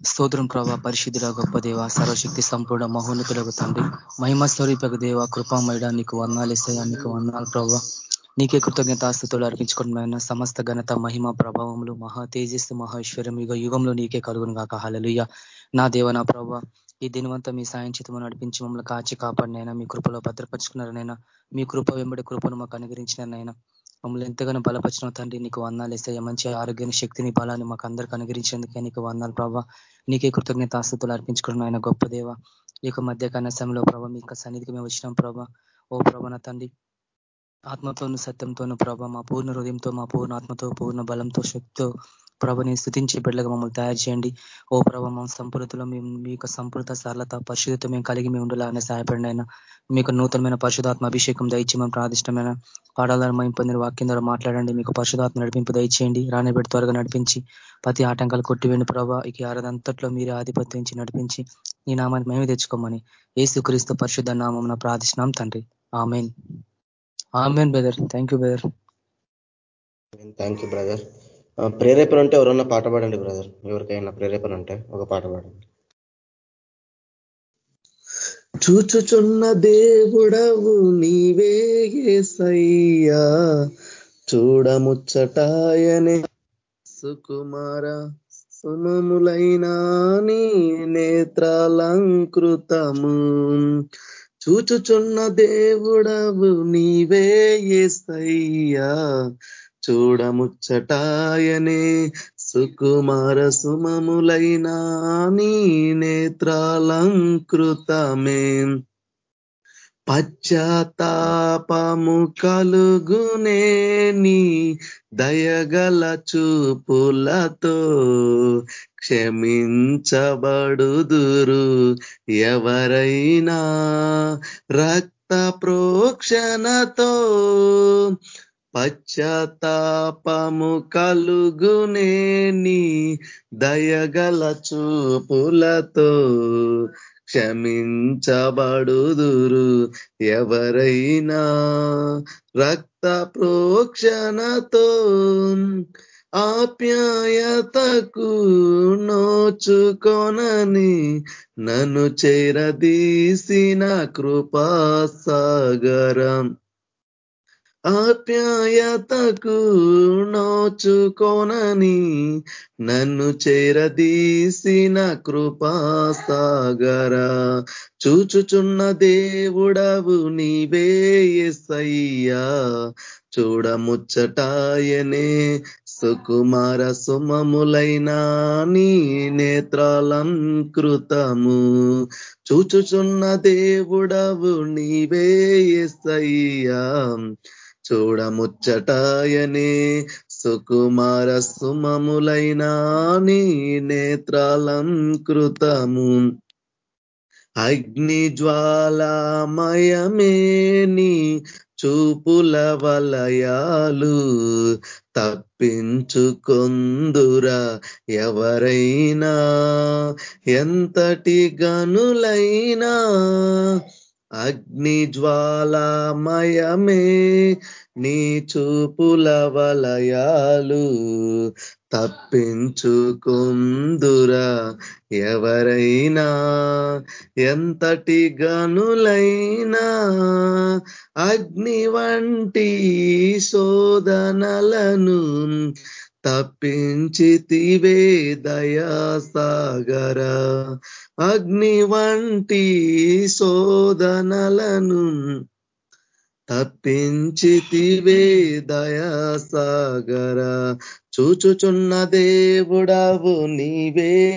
స్తోత్రం ప్రభా పరిశుద్ధుల గొప్ప దేవ సర్వశక్తి సంపూర్ణ మహోన్నతులకు తండ్రి. మహిమ స్వరూపకు దేవ కృపామయడ నీకు వర్ణాలు ఇస్తాయా నీకు వర్ణాలు ప్రభావ నీకే కృతజ్ఞతాస్థుతులు అర్పించుకుంటున్నాయన్న సమస్త ఘనత మహిమ ప్రభావములు మహా తేజస్సు మహేశ్వరం యుగ యుగంలో నీకే కలుగును కాక హలలుయ్య నా దేవ నా ప్రభావ ఈ దినవంతా మీ సాయం చేతము నడిపించి మమ్మల్ని కాచి కాపాడినైనా మీ కృపలో భద్రపరుచుకున్నారనైనా మీ కృప వెంబడి కృపను మాకు అనుగ్రహించినారనైనా మమ్మల్ని ఎంతగానో బలపరిచిన తండ్రి నీకు వందాలు ఇస్తాయి. మంచి ఆరోగ్యాన్ని శక్తిని బలాన్ని మాకు అందరికీ అనుగ్రహించేందుకే నీకు వందాలు ప్రభావ నీకే కృతజ్ఞత ఆస్తుతులు అర్పించుకున్నాం ఆయన గొప్ప దేవ. ఈ యొక్క మధ్య సమయంలో ప్రభావ మీ యొక్క సన్నిధికి మేము వచ్చినాం ప్రభా. ఓ ప్రభా తండ్రి ఆత్మతోను సత్యంతోను ప్రభ మా పూర్ణ హృదయంతో మా పూర్ణ ఆత్మతో పూర్ణ బలంతో శక్తితో ప్రభని స్థుతించి బిడ్డగా మమ్మల్ని తయారు చేయండి. ఓ ప్రభ మా సంపూర్తిలో మేము మీ యొక్క సంపూర్త సరళత పరిశుద్ధత మేము కలిగి మేము ఉండాలని సహాయపడిన మీకు నూతనమైన పరిశుధాత్మ అభిషేకం దయచి మేము ప్రాదిష్టమైన పాడాలను మేము పొందిన వాక్యం ద్వారా మాట్లాడండి. మీకు పరిశుధాత్మ నడిపింపు దయచేయండి. రాణిబెట్టి త్వరగా నడిపించి ప్రతి ఆటంకాలు కొట్టివేండి ప్రభా. ఇక ఆరదంతట్లో మీరే ఆధిపత్యం నడిపించి ఈ నామాన్ని మేమే తెచ్చుకోమని ఏసుక్రీస్తు పరిశుద్ధ నామం ప్రార్థిష్నాం తండ్రి. Amen. Amen brother thank you brother thank you brother ప్రేరేపణ ఉంటే ఎవరన్నా పాట పాడండి బ్రదర్ ఎవరికైనా ప్రేరేపణ ఉంటే ఒక పాట పాడండి. చూచుచున్న దేవుడవు నీవే సయ్యా చూడముచ్చటాయనే సుకుమార సుమములైనా నీ నేత్రాలంకృతము. చూచుచున్న దేవుడవు నీవే ఏసయ్యా. చూడముచ్చటాయనే సుకుమార సుమములైన నీ నేత్రాలంకృతమే. పశ్చాత్తాపము కలుగునే నీ దయగల చూపులతో క్షమించబడుదురు. ఎవరైనా రక్త ప్రోక్షణతో పశ్చాత్తాపము కలుగునే నీ దయగల చూపులతో క్షమించబడుదురు ఎవరైనా రక్త ప్రోక్షణతో ఆప్యాయతకు నోచుకొనని నన్ను చేరదీసిన కృపాసాగరం. ఆప్యాయతకు నోచుకోనని నన్ను చేరదీసిన కృపాసాగర. చూచుచున్న దేవుడవు నీవే ఎసయ్యా చూడముచ్చటాయనే సుకుమార సుమములైన నీ నేత్రాలం కృతము చూచుచున్న దేవుడవు నీవే ఎసయ్యా చూడముచ్చటాయనే సుకుమార సుమములైన నీ నేత్రాలంకృతము. అగ్ని జ్వాలామయమే నీ చూపుల వలయాలు తప్పించుకొందురా ఎవరైనా? ఎంతటి గనులైనా అగ్నిజ్వాలామయమే నీ చూపుల వలయాలు తప్పించుకుందురా ఎవరైనా? ఎంతటి గనులైనా? అగ్ని వంటి శోధనలను తప్పించితివే దయాసాగర. అగ్ని వంటి శోధనలను తప్పించితివే దయాసాగర. చూచుచున్న దేవుడవు నీవే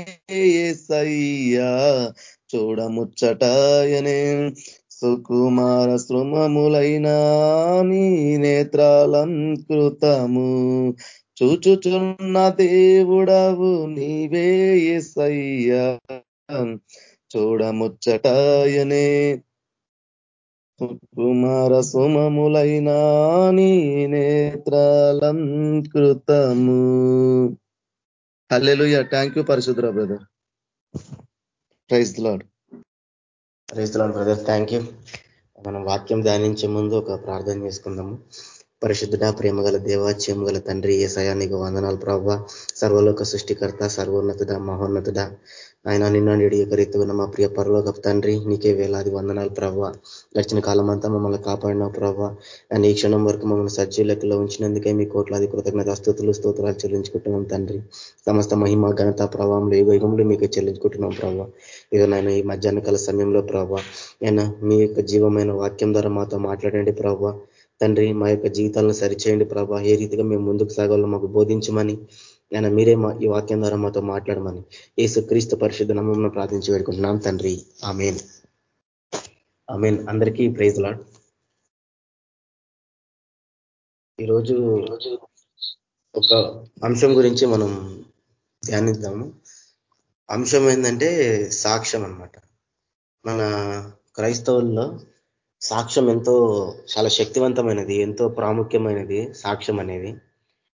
సయ్యా చూడముచ్చటాయనే సుకుమార శృమములైనా నీ నేత్రాలంకృతము. చూచుచున్న దేవుడవు నీవే ఎసయ్యా చూడముచ్చటాయనే కుమార సుమములైనా నీ నేత్రాలంకృతము. హల్లెలుయ. థ్యాంక్ యూ పరిశుద్ర brother. Praise lord praise lord brother thank you మనం వాక్యం ధ్యానించే ముందు ఒక ప్రార్థన చేసుకుందాము. పరిశుద్ధుడ ప్రేమగల దేవ గల తండ్రి ఏసయానికి వందనాలు ప్రభావ సర్వలోక సృష్టికర్త సర్వోన్నతుడ మహోన్నతుడ. ఆయన నిన్న యొక్క మా ప్రియ పరలోక తండ్రి నీకే వేలాది వందనాలు ప్రభావ గడిచిన కాలం అంతా మమ్మల్ని కాపాడిన ప్రభావ అండ్ ఈ క్షణం వరకు మమ్మల్ని సజ్జీ లెక్కలో ఉంచినందుకే మీ కోట్లాది కృతజ్ఞత స్థుతులు స్తోత్రాలు చెల్లించుకుంటున్నాం తండ్రి. సమస్త మహిమ ఘనత ప్రభావంలో ఏ వైగంలో మీకు చెల్లించుకుంటున్నాం ప్రభావ ఇదో నాయన ఈ మధ్యాహ్న కాల సమయంలో ప్రభావ ఆయన మీ యొక్క జీవమైన వాక్యం ద్వారా మాతో మాట్లాడండి ప్రభావ తండ్రి మా యొక్క జీవితాలను సరిచేయండి ప్రభా. ఏ రీతిగా మేము ముందుకు సాగాలో మాకు బోధించమని ఆయన మీరే మా ఈ వాక్యం ద్వారా మాతో మాట్లాడమని ఏసు క్రీస్తు పరిశుద్ధ నమ్మం ప్రార్థించి వేడుకుంటున్నాం తండ్రి. ఆమెన్. ఆమెన్. అందరికీ ప్రైజ్ లాడ్. ఈరోజు ఒక అంశం గురించి మనం ధ్యానిద్దాము. అంశం ఏంటంటే సాక్ష్యం అనమాట మన క్రైస్తవుల్లో సాక్ష్యం ఎంతో చాలా శక్తివంతమైనది ఎంతో ప్రాముఖ్యమైనది సాక్ష్యం అనేది.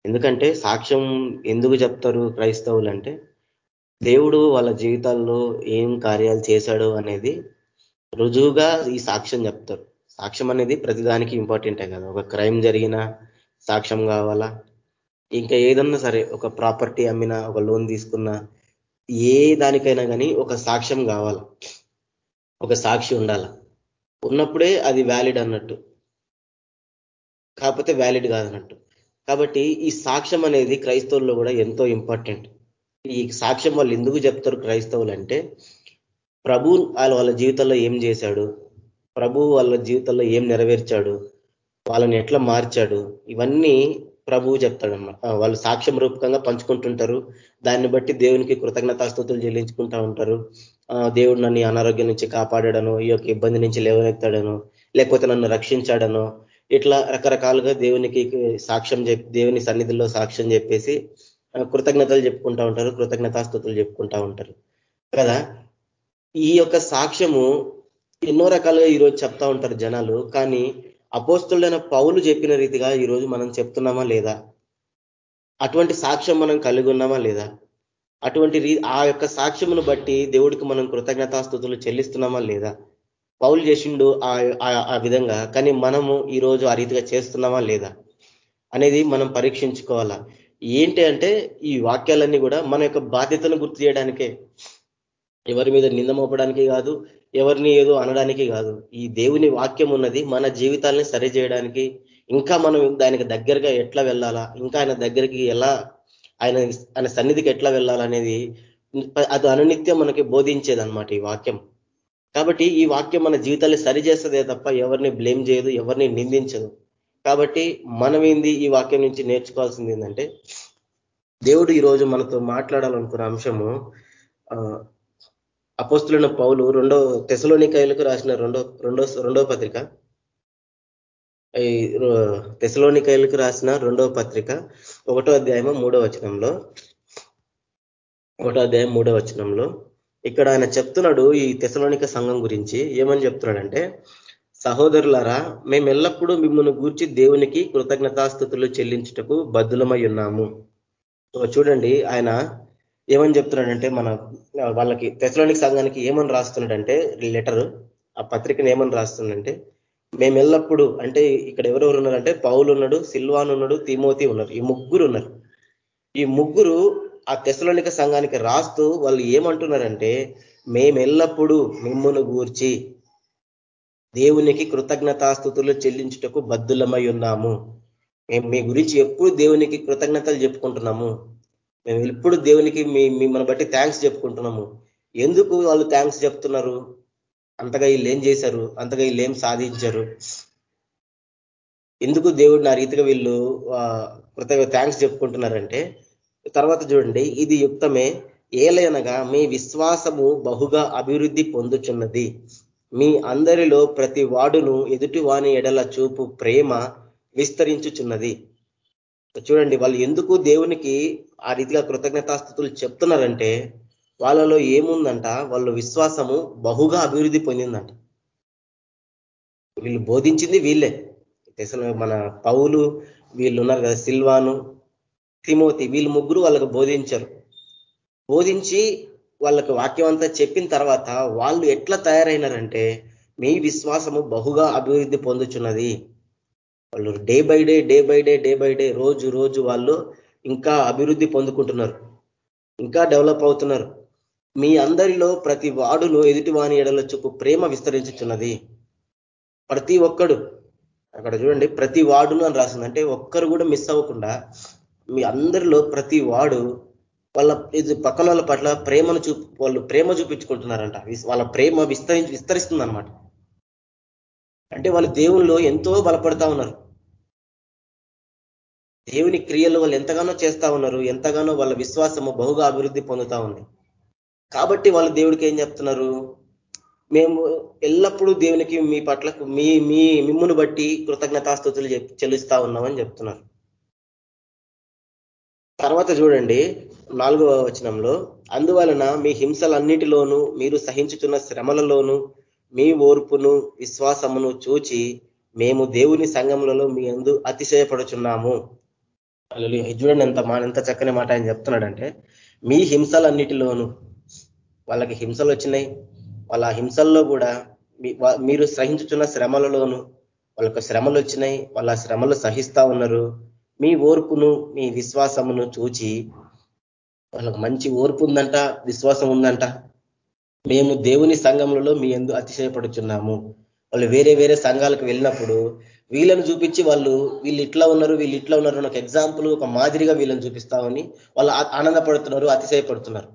ఎందుకంటే సాక్ష్యం ఎందుకు చెప్తారు క్రైస్తవులు అంటే దేవుడు వాళ్ళ జీవితాల్లో ఏం కార్యాలు చేశాడు అనేది రుజువుగా ఈ సాక్ష్యం చెప్తారు. సాక్ష్యం అనేది ప్రతిదానికి ఇంపార్టెంటే కదా. ఒక క్రైమ్ జరిగిన సాక్ష్యం కావాలా? ఇంకా ఏదన్నా సరే ఒక ప్రాపర్టీ అమ్మినా ఒక లోన్ తీసుకున్నా ఏ దానికైనా కానీ ఒక సాక్ష్యం కావాలా? ఒక సాక్షి ఉండాలా? ఉన్నప్పుడే అది వ్యాలిడ్ అన్నట్టు. కాకపోతే వ్యాలిడ్ కాదన్నట్టు. కాబట్టి ఈ సాక్ష్యం అనేది క్రైస్తవుల్లో కూడా ఎంతో ఇంపార్టెంట్ ఈ సాక్ష్యం వాళ్ళు ఎందుకు చెప్తారు క్రైస్తవులు అంటే ప్రభు వాళ్ళ వాళ్ళ జీవితంలో ఏం చేశాడు? ప్రభు వాళ్ళ జీవితంలో ఏం నెరవేర్చాడు? వాళ్ళని ఎట్లా మార్చాడు? ఇవన్నీ ప్రభువు చెప్తాడన్నమాట. వాళ్ళు సాక్ష్యం రూపకంగా పంచుకుంటుంటారు. దాన్ని బట్టి దేవునికి కృతజ్ఞతాస్తుతులు చెల్లించుకుంటా ఉంటారు. దేవుడు నన్ను అనారోగ్యం నుంచి కాపాడాడను ఈ యొక్క ఇబ్బంది నుంచి లేవనెత్తాడను లేకపోతే నన్ను రక్షించాడను ఇట్లా రకరకాలుగా దేవునికి సాక్ష్యం దేవుని సన్నిధిలో సాక్ష్యం చెప్పేసి కృతజ్ఞతలు చెప్పుకుంటా ఉంటారు కృతజ్ఞతాస్తుతులు చెప్పుకుంటా ఉంటారు. కదా? ఈ యొక్క సాక్ష్యము ఎన్నో రకాలుగా ఈరోజు చెప్తా ఉంటారు జనాలు కానీ అపోస్తులైన పౌలు చెప్పిన రీతిగా ఈరోజు మనం చెప్తున్నామా లేదా? అటువంటి సాక్ష్యం మనం కలిగి ఉన్నామా లేదా? అటువంటి ఆ యొక్క సాక్ష్యమును బట్టి దేవుడికి మనం కృతజ్ఞతాస్థుతులు చెల్లిస్తున్నామా లేదా? పౌలు చేసిండు ఆ విధంగా కానీ మనము ఈరోజు ఆ రీతిగా చేస్తున్నామా లేదా అనేది మనం పరీక్షించుకోవాలా? ఏంటి అంటే ఈ వాక్యాలన్నీ కూడా మన యొక్క బాధ్యతను గుర్తు చేయడానికే. ఎవరి మీద నింద మోపడానికి కాదు ఎవరిని ఏదో అనడానికి కాదు. ఈ దేవుని వాక్యం ఉన్నది మన జీవితాలని సరి చేయడానికి ఇంకా మనం దానికి దగ్గరగా ఎట్లా వెళ్ళాలా ఇంకా ఆయన దగ్గరికి ఎలా ఆయన ఆయన సన్నిధికి ఎట్లా వెళ్ళాలనేది అది అనునిత్యం మనకి బోధించేది అనమాట ఈ వాక్యం. కాబట్టి ఈ వాక్యం మన జీవితాన్ని సరి తప్ప ఎవరిని బ్లేమ్ చేయదు ఎవరిని నిందించదు. కాబట్టి మనం ఏంది ఈ వాక్యం నుంచి నేర్చుకోవాల్సింది ఏంటంటే దేవుడు ఈరోజు మనతో మాట్లాడాలనుకున్న అంశము అపోస్తులైన పౌలు రెండో తెసలోనికాయలకు రాసిన రెండో రెండో రెండో పత్రిక ఈ రాసిన రెండవ పత్రిక ఒకటో అధ్యాయము మూడో వచనంలో. ఒకటో అధ్యాయం మూడో వచనంలో. ఇక్కడ ఆయన చెప్తున్నాడు ఈ తెసలోనిక సంఘం గురించి. ఏమని చెప్తున్నాడంటే సహోదరులారా మేము ఎల్లప్పుడూ మిమ్మల్ని గూర్చి దేవునికి కృతజ్ఞతాస్థుతులు చెల్లించుటకు బద్దులమై ఉన్నాము. చూడండి ఆయన ఏమని చెప్తున్నాడంటే మన వాళ్ళకి తెసలోనిక సంఘానికి ఏమని రాస్తున్నాడంటే లెటర్ ఆ పత్రికను ఏమని రాస్తుందంటే మేమెల్లప్పుడు అంటే ఇక్కడ ఎవరెవరు ఉన్నారంటే పౌలు ఉన్నాడు సిల్వాన్ ఉన్నాడు తిమోతి ఉన్నారు. ఈ ముగ్గురు ఉన్నారు. ఈ ముగ్గురు ఆ తెసలోనిక సంఘానికి రాస్తూ వాళ్ళు ఏమంటున్నారంటే మేమెల్లప్పుడూ మిమ్మును గూర్చి దేవునికి కృతజ్ఞతాస్థుతులు చెల్లించుటకు బద్దులమై ఉన్నాము. మేము మీ గురించి ఎప్పుడు దేవునికి కృతజ్ఞతలు చెప్పుకుంటున్నాము. మేము ఎప్పుడు దేవునికి మీ మిమ్మల్ని బట్టి థ్యాంక్స్ చెప్పుకుంటున్నాము. ఎందుకు వాళ్ళు థ్యాంక్స్ చెప్తున్నారు? అంతగా వీళ్ళు ఏం చేశారు? అంతగా వీళ్ళు ఏం సాధించారు? ఎందుకు దేవుడు నా రీతిగా వీళ్ళు కృతజ్ఞ థ్యాంక్స్ చెప్పుకుంటున్నారంటే తర్వాత చూడండి ఇది యుక్తమే ఏలయనగా మీ విశ్వాసము బహుగా అభివృద్ధి పొందుచున్నది. మీ అందరిలో ప్రతి వాడును ఎదుటి వాని ఎడల చూపు ప్రేమ విస్తరించుచున్నది. చూడండి వాళ్ళు ఎందుకు దేవునికి ఆ రీతిగా కృతజ్ఞతాస్థుతులు చెప్తున్నారంటే వాళ్ళలో ఏముందంట? వాళ్ళ విశ్వాసము బహుగా అభివృద్ధి పొందిందంట. వీళ్ళు బోధించింది వీళ్ళే. మన పౌలు వీళ్ళు ఉన్నారు కదా సిల్వాను తిమోతి వీళ్ళు ముగ్గురు వాళ్ళకు బోధించారు. బోధించి వాళ్ళకు వాక్యం అంతా చెప్పిన తర్వాత వాళ్ళు ఎట్లా తయారైనారంటే మీ విశ్వాసము బహుగా అభివృద్ధి పొందుచున్నది. వాళ్ళు day by day day by day day by day రోజు రోజు వాళ్ళు ఇంకా అభివృద్ధి పొందుకుంటున్నారు. ఇంకా డెవలప్ అవుతున్నారు. మీ అందరిలో ప్రతి వాడును ఎదుటివాని ఎడల చూపు ప్రేమ విస్తరించుచున్నది. ప్రతి ఒక్కడు అక్కడ చూడండి ప్రతి వాడును అని రాసింది. అంటే ఒక్కరు కూడా మిస్ అవ్వకుండా మీ అందరిలో ప్రతి వాడు వాళ్ళ ఇది పక్కన వాళ్ళ పట్ల ప్రేమను చూ వాళ్ళు ప్రేమ చూపించుకుంటున్నారంట. వాళ్ళ ప్రేమ విస్తరించి విస్తరిస్తుంది అనమాట అంటే వాళ్ళు దేవుళ్ళు ఎంతో బలపడతా ఉన్నారు. దేవుని క్రియలు వాళ్ళు ఎంతగానో చేస్తా ఉన్నారు ఎంతగానో వాళ్ళ విశ్వాసము బహుగా అభివృద్ధి పొందుతా ఉంది. కాబట్టి వాళ్ళు దేవుడికి ఏం చెప్తున్నారు? మేము ఎల్లప్పుడూ దేవునికి మీ పట్ల మీ మీ మిమ్మును బట్టి కృతజ్ఞతాస్థుతులు చెల్లిస్తా ఉన్నామని చెప్తున్నారు. తర్వాత చూడండి నాలుగవ వచనంలో అందువలన మీ హింసలన్నిటిలోనూ మీరు సహించుతున్న శ్రమలలోనూ మీ ఓర్పును విశ్వాసమును చూచి మేము దేవుని సంఘములలో మీ అందు అతిశయపడుచున్నాము. చూడండి ఎంత మా ఎంత చక్కని మాట ఆయన చెప్తున్నాడంటే మీ హింసలన్నిటిలోనూ వాళ్ళకి హింసలు వచ్చినాయి. వాళ్ళ హింసల్లో కూడా మీరు సహించుతున్న శ్రమలలోను వాళ్ళకు శ్రమలు వచ్చినాయి. వాళ్ళ శ్రమలు సహిస్తా ఉన్నారు. మీ ఓర్పును మీ విశ్వాసమును చూచి వాళ్ళకు మంచి ఓర్పు ఉందంట విశ్వాసం ఉందంట. మేము దేవుని సంఘములలో మీ ఎందు అతిశయపడుచున్నాము. వాళ్ళు వేరే వేరే సంఘాలకు వెళ్ళినప్పుడు వీళ్ళని చూపించి వాళ్ళు వీళ్ళు ఇట్లా ఉన్నారు వీళ్ళు ఇట్లా ఉన్నారు ఒక ఎగ్జాంపుల్ ఒక మాదిరిగా వీళ్ళని చూపిస్తామని వాళ్ళు ఆనందపడుతున్నారు అతిశయపడుతున్నారు.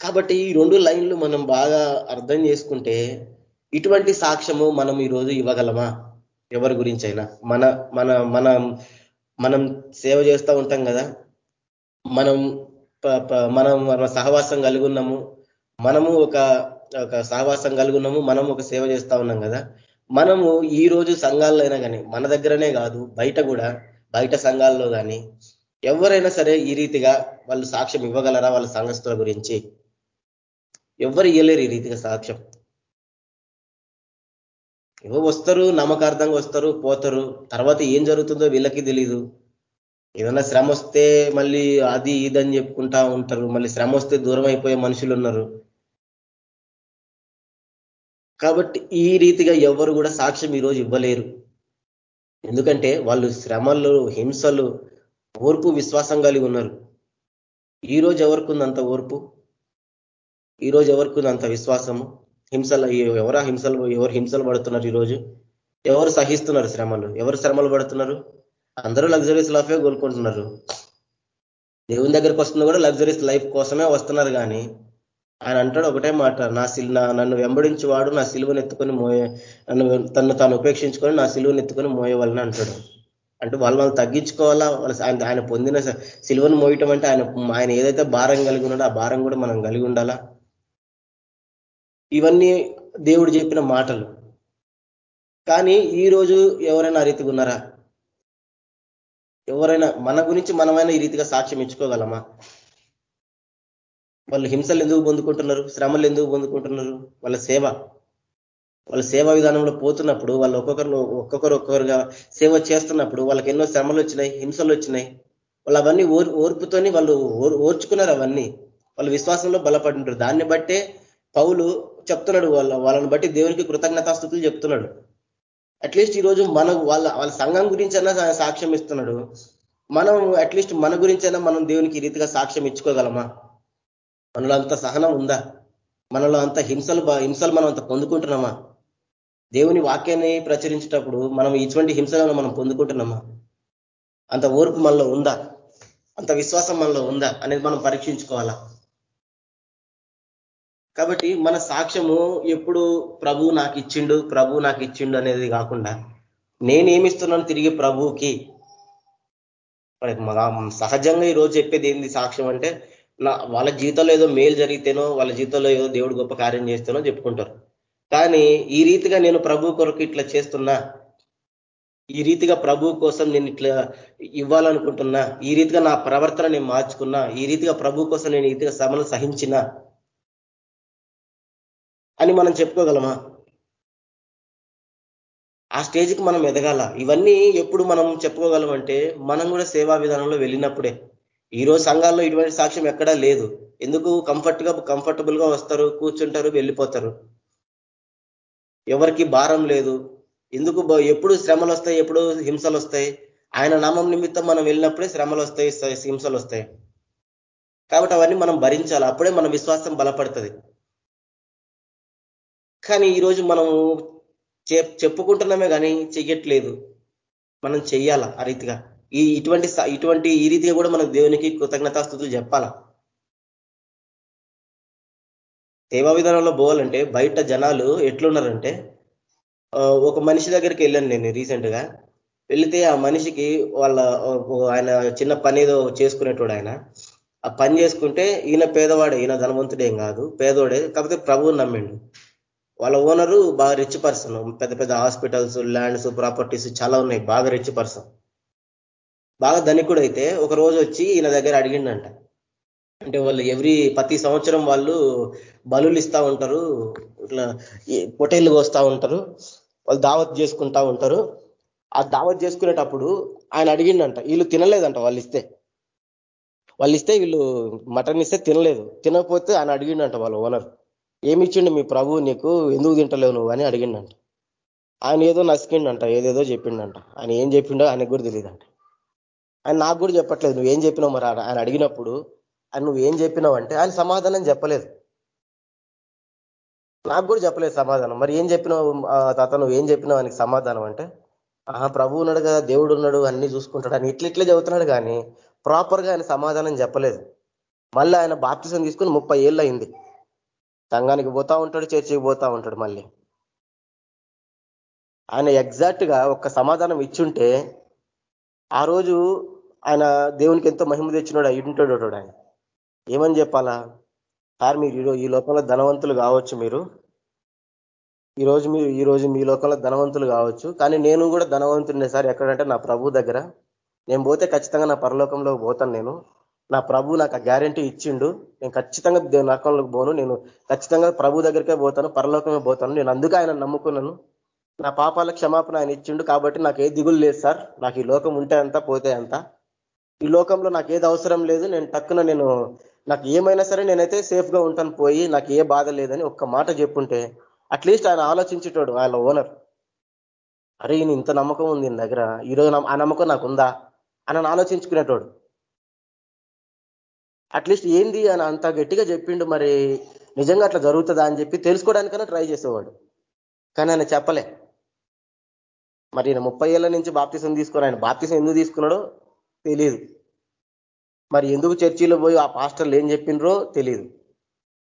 కాబట్టి ఈ రెండు లైన్లు మనం బాగా అర్థం చేసుకుంటే ఇటువంటి సాక్ష్యము మనం ఈరోజు ఇవ్వగలమా? ఎవరి గురించైనా? మన మన మనం మనం సేవ చేస్తూ ఉంటాం కదా? మనం మనం మన సహవాసం కలిగి ఉన్నాము. మనము ఒక ఒక సహవాసం కలిగి ఉన్నాము. మనం ఒక సేవ చేస్తా ఉన్నాం కదా? మనము ఈ రోజు సంఘాల్లో అయినా కానీ మన దగ్గరనే కాదు బయట కూడా బయట సంఘాల్లో కానీ ఎవరైనా సరే ఈ రీతిగా వాళ్ళు సాక్ష్యం ఇవ్వగలరా వాళ్ళ సంఘస్థుల గురించి? ఎవరు ఇవ్వలేరు ఈ రీతిగా సాక్ష్యం. ఏవో వస్తారు నమ్మకార్థంగా వస్తారు పోతారు తర్వాత ఏం జరుగుతుందో వీళ్ళకి తెలీదు. ఏదైనా శ్రమ వస్తే మళ్ళీ అది ఇదని చెప్పుకుంటా ఉంటారు. మళ్ళీ శ్రమ వస్తే దూరం అయిపోయే మనుషులు ఉన్నారు. కాబట్టి ఈ రీతిగా ఎవరు కూడా సాక్ష్యం ఈరోజు ఇవ్వలేరు. ఎందుకంటే వాళ్ళు శ్రమలు హింసలు ఓర్పు విశ్వాసం కలిగి ఉన్నారు. ఈ రోజు ఎవరికి అంత ఓర్పు? ఈ రోజు ఎవరికి అంత విశ్వాసము? హింసలు ఎవరా హింసలు ఎవరు హింసలు పడుతున్నారు ఈరోజు ఎవరు సహిస్తున్నారు శ్రమలు? ఎవరు శ్రమలు పడుతున్నారు? అందరూ లగ్జరీస్ లైఫే కోలుకుంటున్నారు. దేవుని దగ్గరికి వస్తున్న కూడా లగ్జరీస్ లైఫ్ కోసమే వస్తున్నారు కానీ ఆయన అంటాడు ఒకటే మాట నా సిల్ నన్ను వెంబడించేవాడు నా సిలువను ఎత్తుకొని మోయే నన్ను తను తాను ఉపేక్షించుకొని నా సిలువను ఎత్తుకొని మోయవాలని అంటాడు. అంటే వాళ్ళు వాళ్ళు తగ్గించుకోవాలా? వాళ్ళ ఆయన ఆయన పొందిన సిలువను మోయటం అంటే ఆయన ఆయన ఏదైతే భారం కలిగి ఉన్నాడో ఆ భారం కూడా మనం కలిగి ఉండాలా? ఇవన్నీ దేవుడు చెప్పిన మాటలు. కానీ ఈ రోజు ఎవరైనా ఆ రీతిగా ఉన్నారా? ఎవరైనా మన గురించి మనమైనా ఈ రీతిగా సాక్ష్యం ఇచ్చుకోగలమా? వాళ్ళు హింసలు ఎందుకు పొందుకుంటున్నారు? శ్రమలు ఎందుకు పొందుకుంటున్నారు? వాళ్ళ సేవ. వాళ్ళ సేవా విధానంలో పోతున్నప్పుడు వాళ్ళు ఒక్కొక్కరు ఒక్కొక్కరు ఒక్కొక్కరుగా సేవ చేస్తున్నప్పుడు వాళ్ళకి ఎన్నో శ్రమలు వచ్చినాయి హింసలు వచ్చినాయి. వాళ్ళు అవన్నీ ఓర్ ఓర్పుతోని వాళ్ళు ఓర్చుకున్నారు అవన్నీ. వాళ్ళు విశ్వాసంలో బలపడి ఉంటారు. దాన్ని బట్టే పౌలు చెప్తున్నాడు వాళ్ళ వాళ్ళని బట్టి దేవునికి కృతజ్ఞతాస్థుతులు చెప్తున్నాడు. అట్లీస్ట్ ఈరోజు మన వాళ్ళ వాళ్ళ సంఘం గురించైనా సాక్ష్యం ఇస్తున్నాడు. మనం అట్లీస్ట్ మన గురించైనా మనం దేవునికి రీతిగా సాక్ష్యం ఇచ్చుకోగలమా? మనలో అంత సహనం ఉందా? మనలో అంత హింసలు హింసలు మనం అంత పొందుకుంటున్నామా? దేవుని వాక్యాన్ని ప్రచురించేటప్పుడు మనం ఇటువంటి హింసలను మనం పొందుకుంటున్నామా? అంత ఓర్పు మనలో ఉందా? అంత విశ్వాసం మనలో ఉందా? అనేది మనం పరీక్షించుకోవాలా? కాబట్టి మన సాక్ష్యము ఎప్పుడు ప్రభు నాకు ఇచ్చిండు ప్రభు నాకు ఇచ్చిండు అనేది కాకుండా నేనేమిస్తున్నాను తిరిగి ప్రభుకి సహజంగా ఈరోజు చెప్పేది ఏంది సాక్ష్యం అంటే నా వాళ్ళ జీవితంలో ఏదో మేలు జరిగితేనో వాళ్ళ జీవితంలో ఏదో దేవుడు గొప్ప కార్యం చేస్తేనో చెప్పుకుంటారు. కానీ ఈ రీతిగా నేను ప్రభు కొరకు ఇట్లా చేస్తున్నా ఈ రీతిగా ప్రభు కోసం నేను ఇట్లా ఇవ్వాలనుకుంటున్నా ఈ రీతిగా నా ప్రవర్తన నేను మార్చుకున్నా ఈ రీతిగా ప్రభు కోసం నేను ఈ రీతిగా శ్రమను సహించిన అని మనం చెప్పుకోగలమా? ఆ స్టేజ్కి మనం ఎదగాల. ఇవన్నీ ఎప్పుడు మనం చెప్పుకోగలం అంటే మనం కూడా సేవా విధానంలో వెళ్ళినప్పుడే. ఈరోజు సంఘాల్లో ఇటువంటి సాక్ష్యం ఎక్కడా లేదు. ఎందుకు కంఫర్ట్గా కంఫర్టబుల్గా కంఫర్టబుల్గా వస్తారు కూర్చుంటారు వెళ్ళిపోతారు? ఎవరికి భారం లేదు. ఎందుకు ఎప్పుడు శ్రమలు వస్తాయి ఎప్పుడు హింసలు వస్తాయి? ఆయన నామం నిమిత్తం మనం వెళ్ళినప్పుడే శ్రమలు వస్తాయి హింసలు వస్తాయి. కాబట్టి అవన్నీ మనం భరించాలి. అప్పుడే మన విశ్వాసం బలపడుతుంది. కానీ ఈరోజు మనం చెప్పుకుంటున్నామే కానీ చెయ్యట్లేదు. మనం చెయ్యాలా ఆ రీతిగా? ఈ ఇటువంటి ఇటువంటి ఈ రీతిగా కూడా మనకు దేవునికి కృతజ్ఞతాస్థుతులు చెప్పాలా? సేవా విధానంలో పోవాలంటే బయట జనాలు ఎట్లున్నారంటే ఒక మనిషి దగ్గరికి వెళ్ళాను నేను రీసెంట్గా వెళితే ఆ మనిషికి వాళ్ళ ఆయన చిన్న పని ఏదో చేసుకునేటోడు ఆయన. ఆ పని చేసుకుంటే ఈయన పేదవాడే ఈయన ధనవంతుడేం కాదు పేదోడే కాకపోతే ప్రభువుని నమ్మిండు. వాళ్ళ ఓనరు బాగా రిచ్ పర్సన్ పెద్ద పెద్ద హాస్పిటల్స్ ల్యాండ్స్ ప్రాపర్టీస్ చాలా ఉన్నాయి. బాగా రిచ్ పర్సన్ బాగా ధనికుడు అయితే ఒక రోజు వచ్చి ఈయన దగ్గర అడిగిండంట. అంటే వాళ్ళు ఎవ్రీ ప్రతి సంవత్సరం వాళ్ళు బలులు ఇస్తా ఉంటారు. ఇట్లా పొటేళ్ళు కోస్తూ ఉంటారు. వాళ్ళు దావత్ చేసుకుంటా ఉంటారు. ఆ దావత్ చేసుకునేటప్పుడు ఆయన అడిగిండంట వీళ్ళు తినలేదంట వాళ్ళు ఇస్తే. వాళ్ళు ఇస్తే వీళ్ళు మటన్ ఇస్తే తినలేదు. తినకపోతే ఆయన అడిగిండంట వాళ్ళ ఓనర్. ఏమి ఇచ్చిండు మీ ప్రభు నీకు ఎందుకు తింటలేవు నువ్వు అని అడిగిండంట. ఆయన ఏదో నసికిండంట ఏదేదో చెప్పిండంట. ఆయన ఏం చెప్పిండో ఆయనకు కూడా తెలియదంట ఆయన నాకు కూడా చెప్పట్లేదు నువ్వేం చెప్పినావు మరి ఆయన అడిగినప్పుడు ఆయన నువ్వేం చెప్పినావు అంటే ఆయన సమాధానం చెప్పలేదు. నాకు కూడా చెప్పలేదు సమాధానం. మరి ఏం చెప్పినావు తాత నువ్వు ఏం చెప్పినావు ఆయనకి సమాధానం అంటే ఆహా ప్రభు ఉన్నాడు కదా దేవుడు ఉన్నాడు అన్ని చూసుకుంటాడు అని ఇట్ల ఇట్లే చదువుతున్నాడు కానీ ప్రాపర్గా ఆయన సమాధానం చెప్పలేదు. మళ్ళీ ఆయన బాప్తిసం తీసుకుని ముప్పై ఏళ్ళు అయింది. సంఘానికి పోతా ఉంటాడు చర్చికి పోతా ఉంటాడు మళ్ళీ. ఆయన ఎగ్జాక్ట్గా ఒక్క సమాధానం ఇచ్చుంటే ఆ రోజు ఆయన దేవునికి ఎంతో మహిమ తెచ్చినాడు అయ్యుంటాడు ఆయన. ఏమని చెప్పాలా? సార్ మీరు ఈ లోకంలో ధనవంతులు కావచ్చు మీరు. ఈరోజు మీరు ఈ రోజు మీ లోకంలో ధనవంతులు కావచ్చు. కానీ నేను కూడా ధనవంతుడినే సార్ ఎక్కడంటే నా ప్రభు దగ్గర. నేను పోతే ఖచ్చితంగా నా పరలోకంలో పోతాను నేను. నా ప్రభు నాకు గ్యారంటీ ఇచ్చిండు. నేను ఖచ్చితంగా నరకంలోకి పోను. నేను ఖచ్చితంగా ప్రభు దగ్గరికే పోతాను పరలోకమే పోతాను. నేను అందుకే ఆయన నమ్ముకున్నాను. నా పాపాల క్షమాపణ ఆయన ఇచ్చిండు కాబట్టి నాకు ఏ దిగులు లేదు సార్. నాకు ఈ లోకం ఉంటే అంత పోతే అంత. ఈ లోకంలో నాకు ఏది అవసరం లేదు. నేను తక్కున నేను నాకు ఏమైనా సరే నేనైతే సేఫ్గా ఉంటాను పోయి నాకు ఏ బాధ లేదని ఒక్క మాట చెప్పుంటే అట్లీస్ట్ ఆయన ఆలోచించేటోడు ఆయన ఓనర్. అరే ఇంత నమ్మకం ఉంది దగ్గర. ఈరోజు ఆ నమ్మకం నాకు ఉందా? అని ఆలోచించుకునేటోడు. అట్లీస్ట్ ఏంది అని అంత గట్టిగా చెప్పిండు మరి నిజంగా అట్లా జరుగుతుందా అని చెప్పి తెలుసుకోవడానికైనా ట్రై చేసేవాడు. కానీ ఆయన చెప్పలే. మరి ఈయన ముప్పై ఏళ్ళ నుంచి బాప్తిసం తీసుకుని ఆయన బాప్తిసం ఎందుకు తీసుకున్నాడో తెలియదు మరి ఎందుకు చర్చిలో పోయి ఆ పాస్టర్లు ఏం చెప్పినరో తెలియదు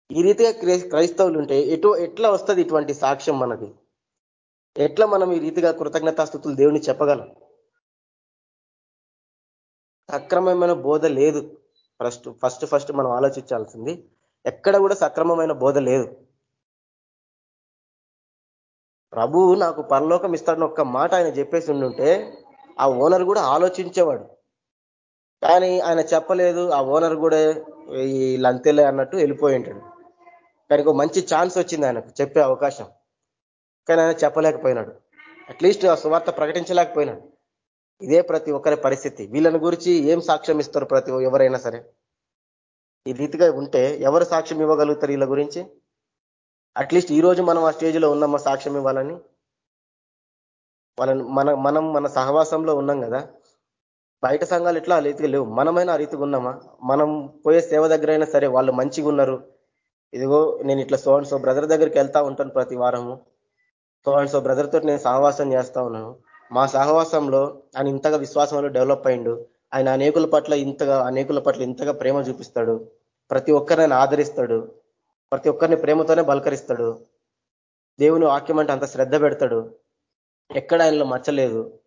ఈ రీతిగా క్రైస్తవులు ఉంటే ఎటు ఎట్లా వస్తుంది ఇటువంటి సాక్ష్యం మనకి? ఎట్లా మనం ఈ రీతిగా కృతజ్ఞతాస్థుతులు దేవుని చెప్పగలం? సక్రమమైన బోధ లేదు. ఫస్ట్ ఫస్ట్ ఫస్ట్ మనం ఆలోచించాల్సింది ఎక్కడ కూడా సక్రమమైన బోధ లేదు. ప్రభువు నాకు పరలోకం ఇస్తాడని ఒక్క మాట ఆయన చెప్పేసి ఉండుంటే ఆ ఓనర్ కూడా ఆలోచించేవాడు. కానీ ఆయన చెప్పలేదు ఆ ఓనర్ కూడా ఈ లంతెలే అన్నట్టు వెళ్ళిపోయి ఉంటాడు. కానీ మంచి ఛాన్స్ వచ్చింది ఆయనకు చెప్పే అవకాశం. కానీ ఆయన చెప్పలేకపోయినాడు. అట్లీస్ట్ ఆ సువార్త ప్రకటించలేకపోయినాడు. ఇదే ప్రతి ఒక్కరి పరిస్థితి. వీళ్ళని గురించి ఏం సాక్ష్యం ఇస్తారు ప్రతి ఎవరైనా సరే? ఈ రీతిగా ఉంటే ఎవరు సాక్ష్యం ఇవ్వగలుగుతారు వీళ్ళ గురించి? అట్లీస్ట్ ఈరోజు మనం ఆ స్టేజ్లో ఉన్నామా సాక్ష్యం ఇవ్వాలని? వాళ్ళని మన మనం మన సహవాసంలో ఉన్నాం కదా? బయట సంఘాలు ఎట్లా ఆ రీతిగా లేవు? మనమైనా ఆ రీతిగా ఉన్నామా? మనం పోయే సేవ దగ్గర అయినా సరే వాళ్ళు మంచిగా ఉన్నారు. ఇదిగో నేను ఇట్లా సో అండ్ సో బ్రదర్ దగ్గరికి వెళ్తా ఉంటాను ప్రతి వారము. సో అండ్ సో బ్రదర్ తోటి నేను సహవాసం చేస్తా ఉన్నాను. మా సహవాసంలో ఆయన ఇంతగా విశ్వాసంలో డెవలప్ అయిండు. ఆయన అనేకుల పట్ల ఇంతగా అనేకుల పట్ల ఇంతగా ప్రేమ చూపిస్తాడు. ప్రతి ఒక్కరిని ఆదరిస్తాడు. ప్రతి ఒక్కరిని ప్రేమతోనే బలకరిస్తాడు. దేవుని వాక్యం అంటే అంత శ్రద్ధ పెడతాడు. ఎక్కడ ఆయనలో మచ్చలేదు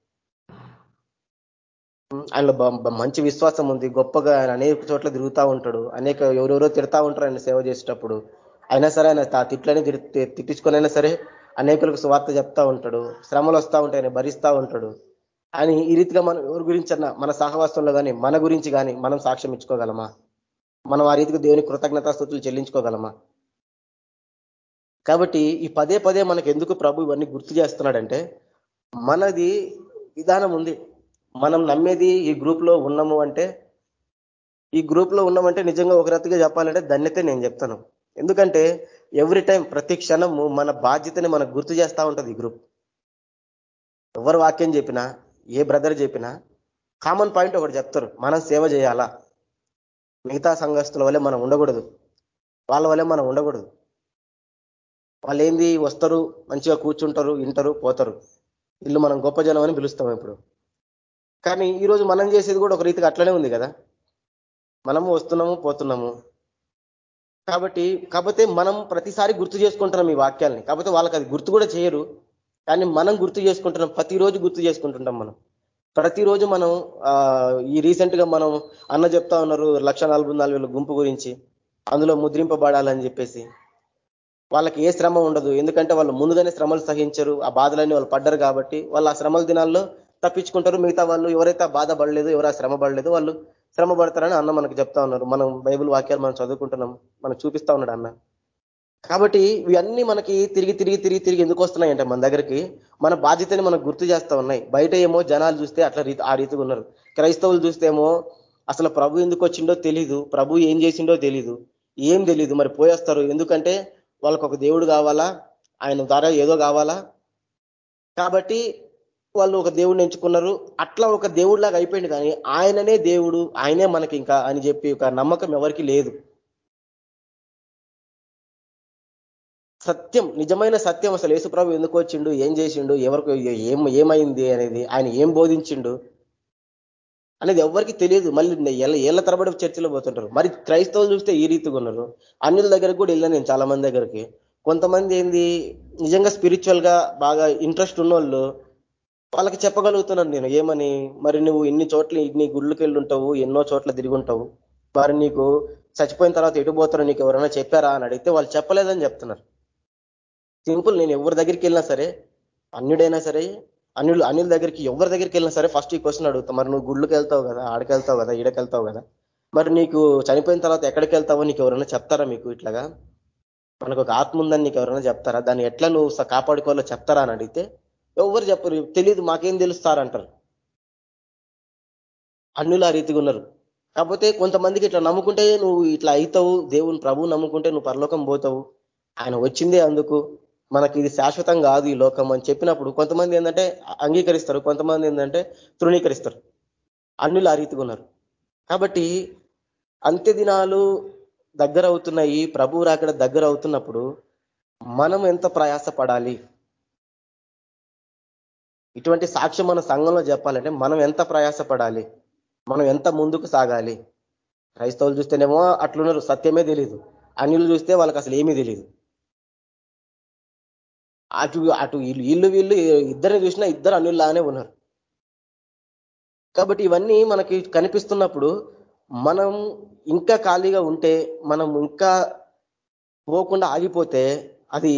ఆయనలో మంచి విశ్వాసం ఉంది. గొప్పగా ఆయన అనేక చోట్ల తిరుగుతూ ఉంటాడు. అనేక ఎవరెవరో తిడతా ఉంటారు ఆయన సేవ చేసేటప్పుడు. అయినా సరే ఆయన తిట్లని అయినా సరే అనేకులకు స్వార్థ చెప్తా ఉంటాడు శ్రమలు వస్తూ ఉంటాయి ఆయన భరిస్తూ ఉంటాడు. అని ఈ రీతిగా మనం ఎవరి గురించి అన్నా మన సహవాసంలో కానీ మన గురించి కానీ మనం సాక్ష్యం ఇచ్చుకోగలమా? మనం ఆ రీతికి దేవుని కృతజ్ఞతాస్థుతులు చెల్లించుకోగలమా? కాబట్టి ఈ పదే పదే మనకు ఎందుకు ప్రభు ఇవన్నీ గుర్తు చేస్తున్నాడంటే మనది విధానం ఉంది. మనం నమ్మేది ఈ గ్రూప్లో ఉన్నాము అంటే ఈ గ్రూప్లో ఉన్నామంటే నిజంగా ఒక రతిగా చెప్పాలంటే ధన్యతే నేను చెప్తాను. ఎందుకంటే ఎవ్రీ టైం ప్రతి క్షణము మన బాధ్యతని మనకు గుర్తు చేస్తూ ఉంటుంది ఈ గ్రూప్ ఎవరు వాక్యం చెప్పినా ఏ బ్రదర్ చెప్పినా కామన్ పాయింట్ ఒకటి చెప్తారు. మనం సేవ చేయాలా? మిగతా సంఘస్థుల వల్లే మనం ఉండకూడదు. వాళ్ళ వల్లే మనం ఉండకూడదు. వాళ్ళు ఏంది? వస్తారు మంచిగా కూర్చుంటారు వింటారు పోతారు. ఇల్లు మనం గొప్ప జనం అని పిలుస్తాం ఇప్పుడు. కానీ ఈరోజు మనం చేసేది కూడా ఒక రీతిగా అట్లనే ఉంది కదా? మనము వస్తున్నాము పోతున్నాము. కాబట్టి కాకపోతే మనం ప్రతిసారి గుర్తు చేసుకుంటున్నాం ఈ వాక్యాలని. కాకపోతే వాళ్ళకి అది గుర్తు కూడా చేయరు. కానీ మనం గుర్తు చేసుకుంటున్నాం ప్రతిరోజు గుర్తు చేసుకుంటుంటాం మనం. ప్రతిరోజు మనం ఈ రీసెంట్గా మనం అన్న చెప్తా ఉన్నారు లక్ష గుంపు గురించి. అందులో ముద్రింపబడాలని చెప్పేసి. వాళ్ళకి ఏ శ్రమ ఉండదు. ఎందుకంటే వాళ్ళు ముందుగానే శ్రమలు సహించరు. ఆ బాధలన్నీ వాళ్ళు పడ్డరు కాబట్టి వాళ్ళు ఆ శ్రమల దినాల్లో తప్పించుకుంటారు. మిగతా వాళ్ళు ఎవరైతే బాధ పడలేదు ఎవరు ఆ శ్రమ పడలేదు వాళ్ళు శ్రమ పడతారని అన్న మనకు చెప్తా ఉన్నారు. మనం బైబుల్ వాక్యాలు మనం చదువుకుంటున్నాం. మనకు చూపిస్తా ఉన్నాడు అన్న. కాబట్టి ఇవన్నీ మనకి తిరిగి తిరిగి తిరిగి తిరిగి ఎందుకు వస్తున్నాయంటే మన దగ్గరికి మన బాధ్యతని మనకు గుర్తు చేస్తా ఉన్నాయి. బయట ఏమో జనాలు చూస్తే అట్లా రీతి ఆ రీతిగా ఉన్నారు. క్రైస్తవులు చూస్తేమో అసలు ప్రభు ఎందుకు వచ్చిండో తెలీదు. ప్రభు ఏం చేసిండో తెలీదు. ఏం తెలీదు. మరి పోయేస్తారు. ఎందుకంటే వాళ్ళకు ఒక దేవుడు కావాలా? ఆయన ద్వారా ఏదో కావాలా? కాబట్టి వాళ్ళు ఒక దేవుడిని ఎంచుకున్నారు. అట్లా ఒక దేవుడిలాగా అయిపోయింది కానీ ఆయననే దేవుడు ఆయనే మనకి ఇంకా అని చెప్పి ఒక నమ్మకం ఎవరికి లేదు. సత్యం నిజమైన సత్యం అసలు యేసుప్రభు ఎందుకు వచ్చిండు ఏం చేసిండు ఎవరికి ఏం ఏమైంది అనేది ఆయన ఏం బోధించిండు అనేది ఎవరికి తెలియదు. మళ్ళీ ఏళ్ళ తరబడి చర్చలో పోతుంటారు. మరి క్రైస్తవులు చూస్తే ఈ రీతిగా ఉన్నారు. అన్నిల దగ్గరకు కూడా వెళ్ళాను నేను చాలా మంది దగ్గరికి. కొంతమంది ఏంది నిజంగా స్పిరిచువల్గా బాగా ఇంట్రెస్ట్ ఉన్నోళ్ళు వాళ్ళకి చెప్పగలుగుతున్నాను నేను ఏమని? మరి నువ్వు ఇన్ని చోట్ల ఇన్ని గుళ్ళకి ఉంటావు ఎన్నో చోట్ల తిరిగి ఉంటావు మరి నీకు చచ్చిపోయిన తర్వాత ఎటు పోతారో నీకు ఎవరైనా చెప్పారా అని అడిగితే వాళ్ళు చెప్పలేదని చెప్తున్నారు. సింపుల్ నేను ఎవరి దగ్గరికి వెళ్ళినా సరే అన్యుడైనా సరే అన్యుడు అనిల్ దగ్గరికి ఎవరి దగ్గరికి వెళ్ళినా సరే ఫస్ట్ ఈ క్వశ్చన్ అడుగుతా. మరి నువ్వు గుళ్ళకి వెళ్తావు కదా ఆడికి వెళ్తావు కదా ఈడకెళ్తావు కదా మరి నీకు చనిపోయిన తర్వాత ఎక్కడికి వెళ్తావో నీకు ఎవరైనా చెప్తారా మీకు ఇట్లాగా? మనకు ఒక ఆత్మ ఉందని నీకు ఎవరైనా చెప్తారా? దాన్ని ఎట్లా నువ్వు కాపాడుకోవాలో చెప్తారా అని అడిగితే ఎవరు చెప్పరు. తెలియదు మాకేం తెలుస్తారంటారు అన్నులు ఆ రీతిగా ఉన్నారు. కాకపోతే కొంతమందికి ఇట్లా నమ్ముకుంటే నువ్వు ఇట్లా అవుతావు దేవుని ప్రభు నమ్ముకుంటే నువ్వు పరలోకం పోతావు. ఆయన వచ్చిందే అందుకు మనకి ఇది శాశ్వతం కాదు ఈ లోకం అని చెప్పినప్పుడు కొంతమంది ఏంటంటే అంగీకరిస్తారు కొంతమంది ఏంటంటే తృణీకరిస్తారు. అన్నులు ఆ రీతిగా ఉన్నారు. కాబట్టి అంత్య దినాలు దగ్గర అవుతున్నాయి ప్రభు రాకడ దగ్గర అవుతున్నప్పుడు మనం ఎంత ప్రయాస పడాలి ఇటువంటి సాక్ష్యం మన సంఘంలో చెప్పాలంటే మనం ఎంత ప్రయాసపడాలి? మనం ఎంత ముందుకు సాగాలి? క్రైస్తవులు చూస్తేనేమో అట్లున్నారు సత్యమే తెలియదు అన్యులు చూస్తే వాళ్ళకి అసలు ఏమీ తెలియదు అటు అటు వీళ్ళు వీళ్ళు ఇద్దరిని చూసినా ఇద్దరు అన్యుల్లానే ఉన్నారు. కాబట్టి ఇవన్నీ మనకి కనిపిస్తున్నప్పుడు మనం ఇంకా ఖాళీగా ఉంటే మనం ఇంకా పోకుండా ఆగిపోతే అది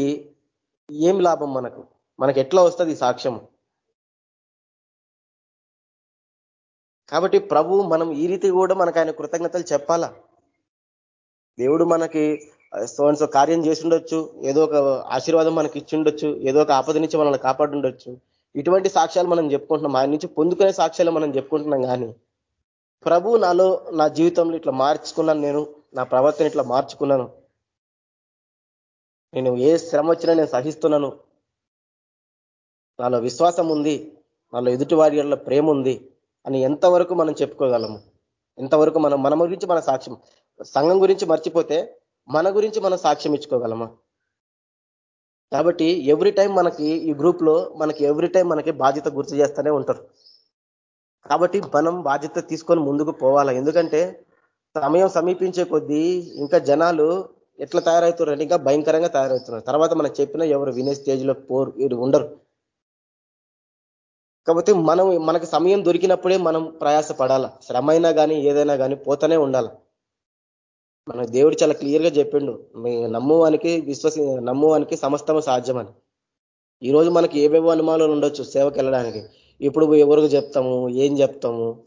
ఏం లాభం మనకు? మనకి ఎట్లా వస్తుంది సాక్ష్యం కాబట్టి ప్రభు మనం ఈ రీతి కూడా మనకు ఆయన కృతజ్ఞతలు చెప్పాలా? దేవుడు మనకి సో కార్యం చేసిండొచ్చు ఏదో ఒక ఆశీర్వాదం మనకి ఇచ్చిండొచ్చు ఏదో ఒక ఆపద నుంచి మనల్ని కాపాడుండొచ్చు. ఇటువంటి సాక్ష్యాలు మనం చెప్పుకుంటున్నాం. ఆయన నుంచి పొందుకునే సాక్ష్యాలు మనం చెప్పుకుంటున్నాం కానీ ప్రభు నాలో నా జీవితంలో ఇట్లా మార్చుకున్నాను నేను నా ప్రవర్తన ఇట్లా మార్చుకున్నాను. నేను ఏ శ్రమ వచ్చినా నేను సహిస్తున్నాను. నాలో విశ్వాసం ఉంది. నాలో ఎదుటి వారి ప్రేమ ఉంది. అని ఎంతవరకు మనం చెప్పుకోగలము? ఎంతవరకు మనం మన గురించి మన సాక్ష్యం సంఘం గురించి మర్చిపోతే మన గురించి మనం సాక్ష్యం ఇచ్చుకోగలమా? కాబట్టి ఎవ్రీ టైం మనకి ఈ గ్రూప్లో మనకి ఎవ్రీ టైం మనకి బాధ్యత గుర్తు చేస్తూనే ఉంటారు. కాబట్టి మనం బాధ్యత తీసుకొని ముందుకు పోవాలా? ఎందుకంటే సమయం సమీపించే కొద్దీ ఇంకా జనాలు ఎట్లా తయారవుతున్నారు ఇంకా భయంకరంగా తయారవుతున్నారు. తర్వాత మనం చెప్పినా ఎవరు వినే స్టేజ్లో పోరు ఉండరు. కాకపోతే మనం మనకు సమయం దొరికినప్పుడే మనం ప్రయాస పడాల శ్రమ అయినా కానీ ఏదైనా కానీ పోతూనే ఉండాల? మన దేవుడు చాలా క్లియర్గా చెప్పిండు మీ నమ్మువానికి విశ్వసి నమ్మువానికి సమస్తము సాధ్యమని. ఈరోజు మనకి ఏవేవో అనుమానాలు ఉండొచ్చు సేవకి వెళ్ళడానికి ఇప్పుడు ఎవరికి చెప్తాము? ఏం చెప్తాము?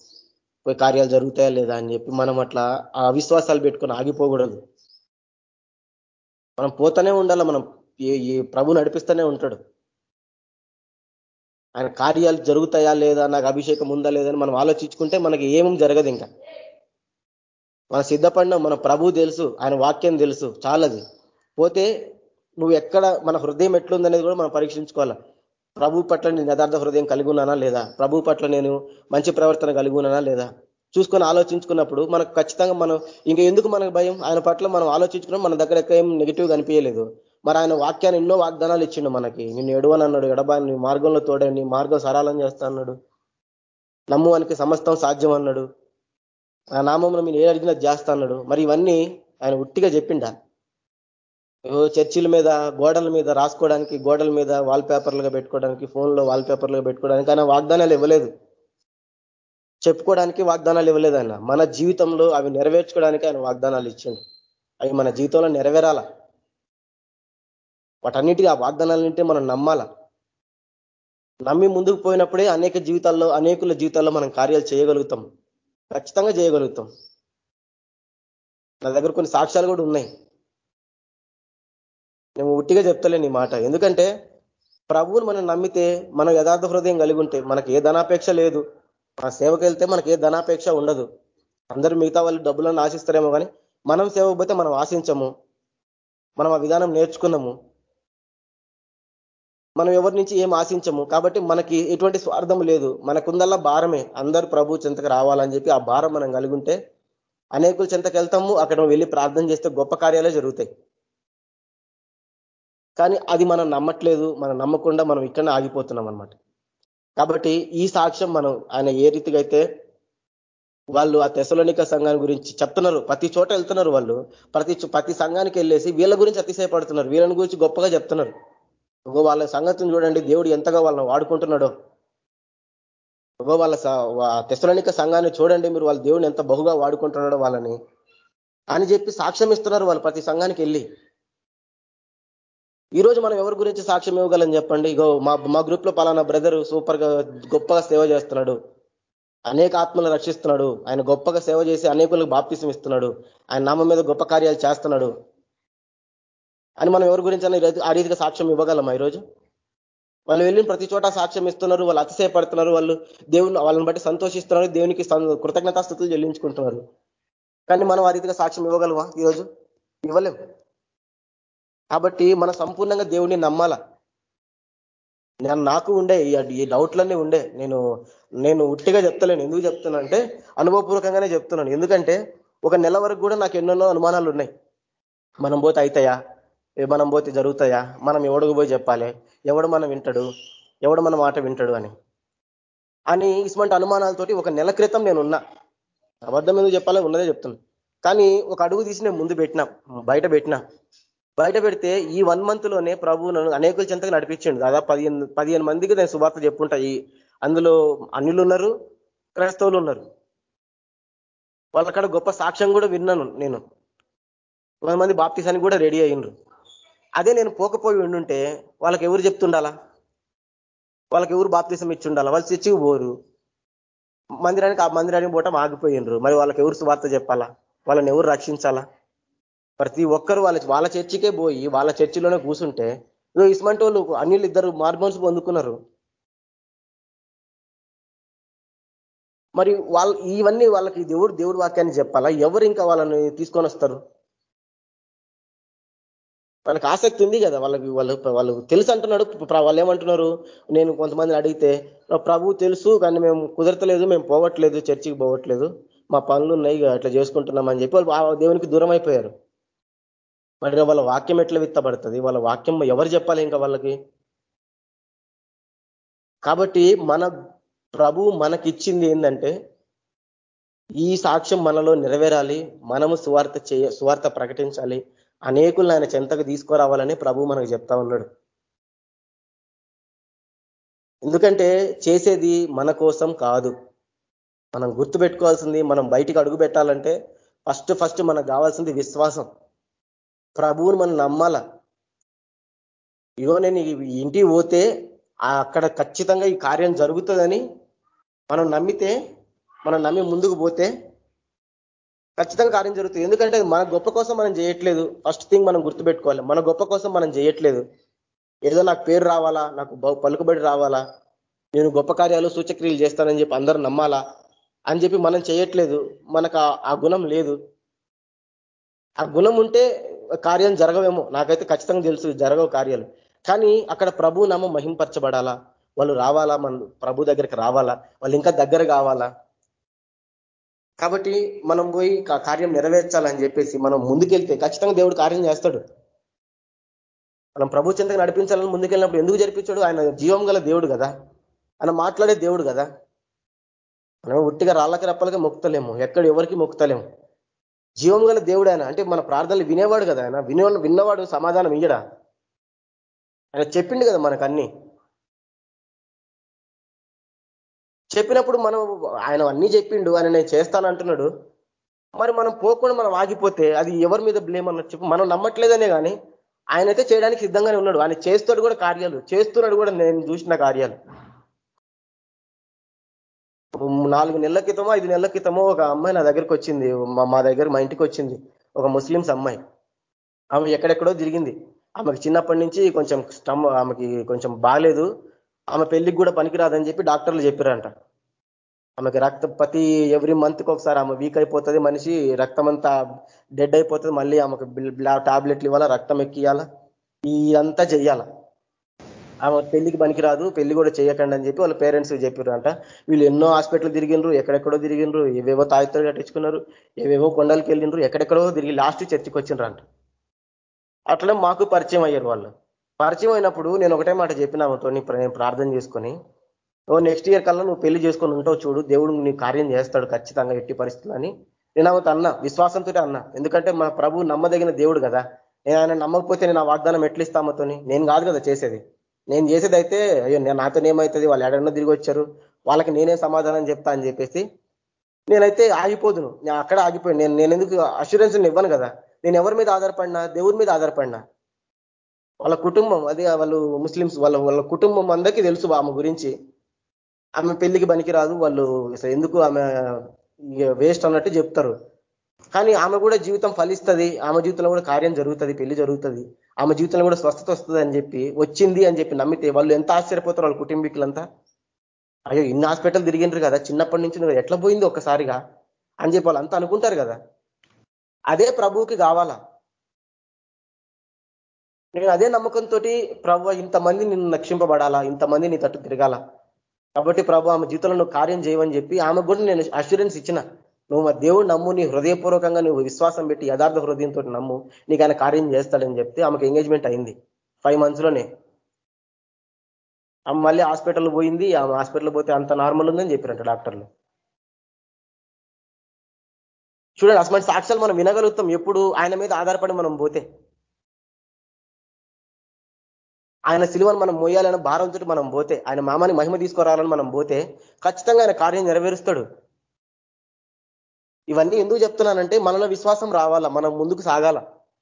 పోయి కార్యాలు జరుగుతాయా లేదా అని చెప్పి మనం అట్లా ఆ అవిశ్వాసాలు పెట్టుకొని ఆగిపోకూడదు. మనం పోతూనే ఉండాలి మనం. ప్రభు నడిపిస్తూనే ఉంటాడు. ఆయన కార్యాలు జరుగుతాయా లేదా నాకు అభిషేకం ఉందా లేదని మనం ఆలోచించుకుంటే మనకి ఏమీ జరగదు ఇంకా. మనం సిద్ధపడిన మన ప్రభు తెలుసు ఆయన వాక్యం తెలుసు చాలది. పోతే నువ్వు ఎక్కడ మన హృదయం ఎట్లుందనేది కూడా మనం పరీక్షించుకోవాలి. ప్రభు పట్ల నేను యథార్థ హృదయం కలిగి ఉన్నానా లేదా? ప్రభు పట్ల నేను మంచి ప్రవర్తన కలిగి ఉన్నానా లేదా? చూసుకొని ఆలోచించుకున్నప్పుడు మనకు ఖచ్చితంగా మనం ఇంకా ఎందుకు మనకు భయం? ఆయన పట్ల మనం ఆలోచించుకున్నాం మన దగ్గర ఎక్కడ ఏం నెగిటివ్ కనిపించలేదు. మరి ఆయన వాక్యాన్ని ఎన్నో వాగ్దానాలు ఇచ్చిండు మనకి. నిన్ను ఎడవనన్నాడు అన్నాడు. నీ మార్గంలో తోడండి నీ మార్గం సరళం చేస్తా అన్నాడు. నమ్మువానికి సమస్తం సాధ్యం అన్నాడు. ఆ నామంలో మీరు ఏ అడిగినా చేస్తా అన్నాడు. మరి ఇవన్నీ ఆయన ఉట్టిగా చెప్పిండా? చర్చిల మీద గోడల మీద రాసుకోవడానికి గోడల మీద వాల్ పేపర్లుగా పెట్టుకోవడానికి ఫోన్లో వాల్ పేపర్లుగా పెట్టుకోవడానికి ఆయన వాగ్దానాలు ఇవ్వలేదు. చెప్పుకోవడానికి వాగ్దానాలు ఇవ్వలేదు ఆయన. మన జీవితంలో అవి నెరవేర్చుకోవడానికి ఆయన వాగ్దానాలు ఇచ్చిండు. అవి మన జీవితంలో నెరవేరాల? వాటన్నిటికీ ఆ వాగ్దానాలంటే మనం నమ్మాల? నమ్మి ముందుకు పోయినప్పుడే అనేక జీవితాల్లో అనేకుల జీవితాల్లో మనం కార్యాలు చేయగలుగుతాం. ఖచ్చితంగా చేయగలుగుతాం. నా దగ్గర కొన్ని సాక్ష్యాలు కూడా ఉన్నాయి. నేను ఉట్టిగా చెప్తలేను ఈ మాట. ఎందుకంటే ప్రభువుని మనం నమ్మితే మనం యథార్థ హృదయం కలిగి ఉంటే మనకి ఏ ధనాపేక్ష లేదు. మన సేవకు వెళ్తే మనకి ఏ ధనాపేక్ష ఉండదు. అందరూ మిగతా వాళ్ళు డబ్బులను ఆశిస్తారేమో కానీ మనం సేవకు పోతే మనం ఆశించము. మనం ఆ విధానం నేర్చుకున్నాము. మనం ఎవరి నుంచి ఏం ఆశించము. కాబట్టి మనకి ఎటువంటి స్వార్థం లేదు. మనకుందల్లా భారమే. అందరు ప్రభు చెంతకు రావాలని చెప్పి ఆ భారం మనం కలిగి ఉంటే అనేకుల చెంతకు వెళ్తాము. అక్కడ వెళ్ళి ప్రార్థన చేస్తే గొప్ప కార్యాలే జరుగుతాయి. కానీ అది మనం నమ్మట్లేదు. మనం నమ్మకుండా మనం ఇక్కడనే ఆగిపోతున్నాం అనమాట కాబట్టి ఈ సాక్ష్యం మనం ఆయన ఏ రీతిగా అయితే వాళ్ళు ఆ తెసలోనిక సంఘాన్ని గురించి చెప్తున్నారు. ప్రతి చోట వెళ్తున్నారు వాళ్ళు. ప్రతి ప్రతి సంఘానికి వెళ్ళేసి వీళ్ళ గురించి అతిశయపడుతున్నారు. వీళ్ళని గురించి గొప్పగా చెప్తున్నారు. ఇంకో వాళ్ళ సంగతిని చూడండి. దేవుడు ఎంతగా వాళ్ళని వాడుకుంటున్నాడో. ఇంకో వాళ్ళ తెసలనిక సంఘాన్ని చూడండి. మీరు వాళ్ళ దేవుడిని ఎంత బహుగా వాడుకుంటున్నాడో వాళ్ళని. అని చెప్పి సాక్ష్యం ఇస్తున్నారు వాళ్ళు ప్రతి సంఘానికి వెళ్ళి. ఈరోజు మనం ఎవరి గురించి సాక్ష్యం ఇవ్వగలం చెప్పండి? ఇగో మా మా గ్రూప్లో పలానా బ్రదర్ సూపర్గా గొప్పగా సేవ చేస్తున్నాడు. అనేక ఆత్మలు రక్షిస్తున్నాడు. ఆయన గొప్పగా సేవ చేసి అనేకులకు బాప్తిసం ఇస్తున్నాడు. ఆయన నామం మీద గొప్ప కార్యాలు చేస్తున్నాడు. అని మనం ఎవరి గురించి ఆ రీతిగా సాక్ష్యం ఇవ్వగలం ఈరోజు? వాళ్ళు వెళ్ళిన ప్రతి చోట సాక్ష్యం ఇస్తున్నారు వాళ్ళు అతిశయపడుతున్నారు వాళ్ళు దేవుని వాళ్ళని బట్టి సంతోషిస్తున్నారు దేవునికి కృతజ్ఞతాస్థుతులు చెల్లించుకుంటున్నారు. కానీ మనం ఆ రీతిగా సాక్ష్యం ఇవ్వగలవా ఈరోజు? ఇవ్వలేం. కాబట్టి మన సంపూర్ణంగా దేవుణ్ణి నమ్మాలా? నేను నాకు ఉండే ఈ డౌట్లన్నీ ఉండే. నేను నేను ఉట్టిగా చెప్తలేను. ఎందుకు చెప్తున్నానంటే అనుభవపూర్వకంగానే చెప్తున్నాను. ఎందుకంటే ఒక నెల వరకు కూడా నాకు ఎన్నెన్నో అనుమానాలు ఉన్నాయి. మనం పోతే అవుతాయా? మనం పోతే జరుగుతాయా? మనం ఎవడుకు పోయి చెప్పాలి? ఎవడు మనం వింటాడు? ఎవడు మన మాట వింటాడు అని. అని ఇటువంటి అనుమానాలతోటి ఒక నెల క్రితం నేను ఉన్నా అబద్ధం ఎందుకు చెప్పాలో ఉన్నదే చెప్తున్నా. కానీ ఒక అడుగు తీసి నేను ముందు పెట్టినా. బయట పెట్టినా. బయట పెడితే ఈ వన్ మంత్లోనే ప్రభు నన్ను అనేకుల చెంతగా నడిపించండి. దాదాపు పదిహేను పదిహేను మందికి నేను శుభార్త చెప్పుంటాయి అందులో అన్యులు ఉన్నారు క్రైస్తవులు ఉన్నారు వాళ్ళక్కడ గొప్ప సాక్ష్యం కూడా విన్నాను నేను. కొంతమంది బాప్తీసానికి కూడా రెడీ అయ్యిండ్రు. అదే నేను పోకపోయి ఉండుంటే వాళ్ళకి ఎవరు చెప్తుండాలా? వాళ్ళకి ఎవరు బాప్తీసం ఇచ్చి ఉండాలా వాళ్ళు చర్చికి పోరు. మందిరానికి ఆ మందిరానికి పోవటం ఆగిపోయిండ్రు మరి వాళ్ళకి ఎవరు సువార్త చెప్పాలా? వాళ్ళని ఎవరు రక్షించాలా? ప్రతి ఒక్కరు వాళ్ళ వాళ్ళ చర్చికే పోయి వాళ్ళ చర్చిలోనే కూర్చుంటే ఇస్మంటి వాళ్ళు అన్నిళ్ళు ఇద్దరు మార్మోన్స్ పొందుకున్నారు. మరి వాళ్ళు ఇవన్నీ వాళ్ళకి దేవుడు దేవుడు వాక్యాన్ని చెప్పాలా? ఎవరు ఇంకా వాళ్ళని తీసుకొని వస్తారు? వాళ్ళకి ఆసక్తి ఉంది కదా వాళ్ళకి వాళ్ళు వాళ్ళు తెలుసు అంటున్నాడు వాళ్ళు ఏమంటున్నారు? నేను కొంతమందిని అడిగితే ప్రభు తెలుసు కానీ మేము కుదరతలేదు మేము పోవట్లేదు చర్చికి పోవట్లేదు మా పనులు ఉన్నాయి అట్లా చేసుకుంటున్నాం అని చెప్పి వాళ్ళు దేవునికి దూరం అయిపోయారు. మరి వాళ్ళ వాక్యం ఎట్లా విత్తబడుతుంది? వాళ్ళ వాక్యం ఎవరు చెప్పాలి ఇంకా వాళ్ళకి? కాబట్టి మన ప్రభు మనకిచ్చింది ఏంటంటే ఈ సాక్ష్యం మనలో నెరవేరాలి మనము సువార్త చేయ సువార్త ప్రకటించాలి అనేకులను ఆయన చెంతకు తీసుకురావాలని ప్రభు మనకు చెప్తా ఉన్నాడు. ఎందుకంటే చేసేది మన కోసం కాదు. మనం గుర్తుపెట్టుకోవాల్సింది మనం బయటికి అడుగు పెట్టాలంటే ఫస్ట్ ఫస్ట్ మనకు కావాల్సింది విశ్వాసం. ప్రభువుని మనం నమ్మాల? ఇగో నేను ఇంటికి పోతే అక్కడ ఖచ్చితంగా ఈ కార్యం జరుగుతుందని మనం నమ్మితే మనం నమ్మి ముందుకు పోతే ఖచ్చితంగా కార్యం జరుగుతుంది. ఎందుకంటే మన గొప్ప కోసం మనం చేయట్లేదు. ఫస్ట్ థింగ్ మనం గుర్తుపెట్టుకోవాలి. మన గొప్ప కోసం మనం చేయట్లేదు. ఏదో నాకు పేరు రావాలా నాకు పలుకుబడి రావాలా నేను గొప్ప కార్యాలు సూచక్రియలు చేస్తానని చెప్పి అందరూ నమ్మాలా అని చెప్పి మనం చేయట్లేదు. మనకు ఆ గుణం లేదు. ఆ గుణం ఉంటే కార్యం జరగవేమో. నాకైతే ఖచ్చితంగా తెలుసు జరగవు కార్యాలు. కానీ అక్కడ ప్రభు నామం మహింపరచబడాలా? వాళ్ళు రావాలా? మన ప్రభు దగ్గరికి రావాలా? వాళ్ళు ఇంకా దగ్గర కావాలా? కాబట్టి మనం పోయి కార్యం నెరవేర్చాలని చెప్పేసి మనం ముందుకెళ్తే ఖచ్చితంగా దేవుడు కార్యం చేస్తాడు. మనం ప్రభు చింతకు నడిపించాలని ముందుకెళ్ళినప్పుడు ఎందుకు జరిపించాడు? ఆయన జీవం గల దేవుడు కదా. ఆయన మాట్లాడే దేవుడు కదా. మనం ఉట్టిగా రాళ్ళకి రప్పలకి మొక్కుతలేము. ఎక్కడ ఎవరికి మొక్కుతలేము. జీవం గల దేవుడు ఆయన. అంటే మన ప్రార్థనలు వినేవాడు కదా ఆయన. వినే విన్నవాడు సమాధానం ఇయ్యడా? ఆయన చెప్పిండు కదా మనకు అన్ని. చెప్పినప్పుడు మనం ఆయన అన్ని చెప్పిండు ఆయన నేను చేస్తానంటున్నాడు. మరి మనం పోకుండా మనం ఆగిపోతే అది ఎవరి మీద బ్లేమ్ అన్నట్టు చెప్పు. మనం నమ్మట్లేదనే కానీ ఆయన అయితే చేయడానికి సిద్ధంగానే ఉన్నాడు. ఆయన చేస్తాడు కూడా కార్యాలు. చేస్తున్నాడు కూడా నేను చూసిన కార్యాలు. నాలుగు నెలల క్రితమో ఐదు నెలల క్రితమో ఒక అమ్మాయి నా దగ్గరికి వచ్చింది. మా దగ్గర మా ఇంటికి వచ్చింది. ఒక ముస్లిమ్స్ అమ్మాయి. ఆమె ఎక్కడెక్కడో తిరిగింది. ఆమెకి చిన్నప్పటి నుంచి కొంచెం స్టమ్ ఆమెకి కొంచెం బాగాలేదు ఆమె పెళ్ళికి కూడా పనికిరాదని చెప్పి డాక్టర్లు చెప్పారంట. ఆమెకి రక్త ప్రతి ఎవ్రీ మంత్కి ఒకసారి ఆమె వీక్ అయిపోతుంది మనిషి రక్తం అంతా డెడ్ అయిపోతుంది మళ్ళీ ఆమెకు టాబ్లెట్లు ఇవ్వాలా రక్తం ఎక్కియాలా ఇదంతా చెయ్యాలా? ఆమె పెళ్ళికి పనికిరాదు పెళ్ళి కూడా చేయకండి అని చెప్పి వాళ్ళ పేరెంట్స్ చెప్పారంట. వీళ్ళు ఎన్నో హాస్పిటల్ తిరిగిండ్రు ఎక్కడెక్కడో తిరిగిండ్రు ఏవేవో తాయితలు కట్టించుకున్నారు ఏవేవో కొండలకి వెళ్ళిండ్రు ఎక్కడెక్కడో తిరిగి లాస్ట్ చర్చికి వచ్చిండ్రంట అట్లా మాకు పరిచయం అయ్యారు వాళ్ళు. పరిచయం అయినప్పుడు నేను ఒకటే మాట చెప్పిన ఆమెతో నేను ప్రార్థన చేసుకొని ఓ నెక్స్ట్ ఇయర్ కల్లా నువ్వు పెళ్ళి చేసుకొని ఉంటావు చూడు దేవుడు నీ కార్యం చేస్తాడు ఖచ్చితంగా ఎట్టి పరిస్థితులు అని నేను ఆమెతో అన్నా విశ్వాసంతో అన్నా. ఎందుకంటే మన ప్రభు నమ్మదగిన దేవుడు కదా. నేను ఆయన నమ్మకపోతే నేను ఆ వాగ్దానం ఎట్లిస్తామతోని నేను కాదు కదా చేసేది. నేను చేసేది అయితే అయ్యో నాతో ఏమవుతుంది వాళ్ళు ఎడన్నో తిరిగి వచ్చారు. వాళ్ళకి నేనే సమాధానం చెప్తా అని చెప్పేసి నేనైతే ఆగిపోదును. నేను అక్కడ ఆగిపోయాను నేను నేను ఎందుకు అష్యూరెన్స్ ఇవ్వను కదా? నేను ఎవరి మీద ఆధారపడినా? దేవుడి మీద ఆధారపడినా? వాళ్ళ కుటుంబం అది వాళ్ళు ముస్లిమ్స్ వాళ్ళ వాళ్ళ కుటుంబం అందరికీ తెలుసు ఆమె గురించి. ఆమె పెళ్ళికి పనికిరాదు వాళ్ళు ఎందుకు ఆమె వేస్ట్ అన్నట్టు చెప్తారు. కానీ ఆమె కూడా జీవితం ఫలిస్తుంది ఆమె జీవితంలో కూడా కార్యం జరుగుతుంది పెళ్ళి జరుగుతుంది. ఆమె జీవితంలో కూడా స్వస్థత వస్తుంది అని చెప్పి వచ్చింది అని చెప్పి నమ్మితే వాళ్ళు ఎంత ఆశ్చర్యపోతారు వాళ్ళ కుటుంబీకులంతా? అయ్యో ఇన్ని హాస్పిటల్ తిరిగిండ్రు కదా చిన్నప్పటి నుంచి ఎట్లా పోయింది ఒక్కసారిగా? అని చెప్పి వాళ్ళు అంతా అనుకుంటారు కదా. అదే ప్రభువుకి కావాలా? నేను అదే నమ్మకంతో ప్రభు ఇంతమంది నిన్ను రక్షింపబడాలా? ఇంతమంది నీ తట్టు తిరగాల? కాబట్టి ప్రభు ఆమె జీవితంలో నువ్వు కార్యం చేయమని చెప్పి ఆమె కూడా నేను అష్యూరెన్స్ ఇచ్చిన. నువ్వు మా దేవుడు నమ్ము నీ హృదయపూర్వకంగా నువ్వు విశ్వాసం పెట్టి యథార్థ హృదయంతో నమ్ము నీకు ఆయన కార్యం చేస్తాడని చెప్తే ఆమెకు ఎంగేజ్మెంట్ అయింది. ఫైవ్ మంత్స్లోనే. ఆమె మళ్ళీ హాస్పిటల్ పోయింది. ఆమె హాస్పిటల్ పోతే అంత నార్మల్ ఉందని చెప్పారంట డాక్టర్లు. చూడండి అసలు సాక్ష్యాలు మనం వినగలుగుతాం. ఎప్పుడు ఆయన మీద ఆధారపడి మనం పోతే. ఆయన సిలువను మనం మోయాలని భారంతో మనం పోతే ఆయన మామని మహిమ తీసుకురావాలని మనం పోతే ఖచ్చితంగా ఆయన కార్యం నెరవేరుస్తాడు. ఇవన్నీ ఎందుకు చెప్తున్నానంటే మనలో విశ్వాసం రావాలా మనం ముందుకు సాగాల.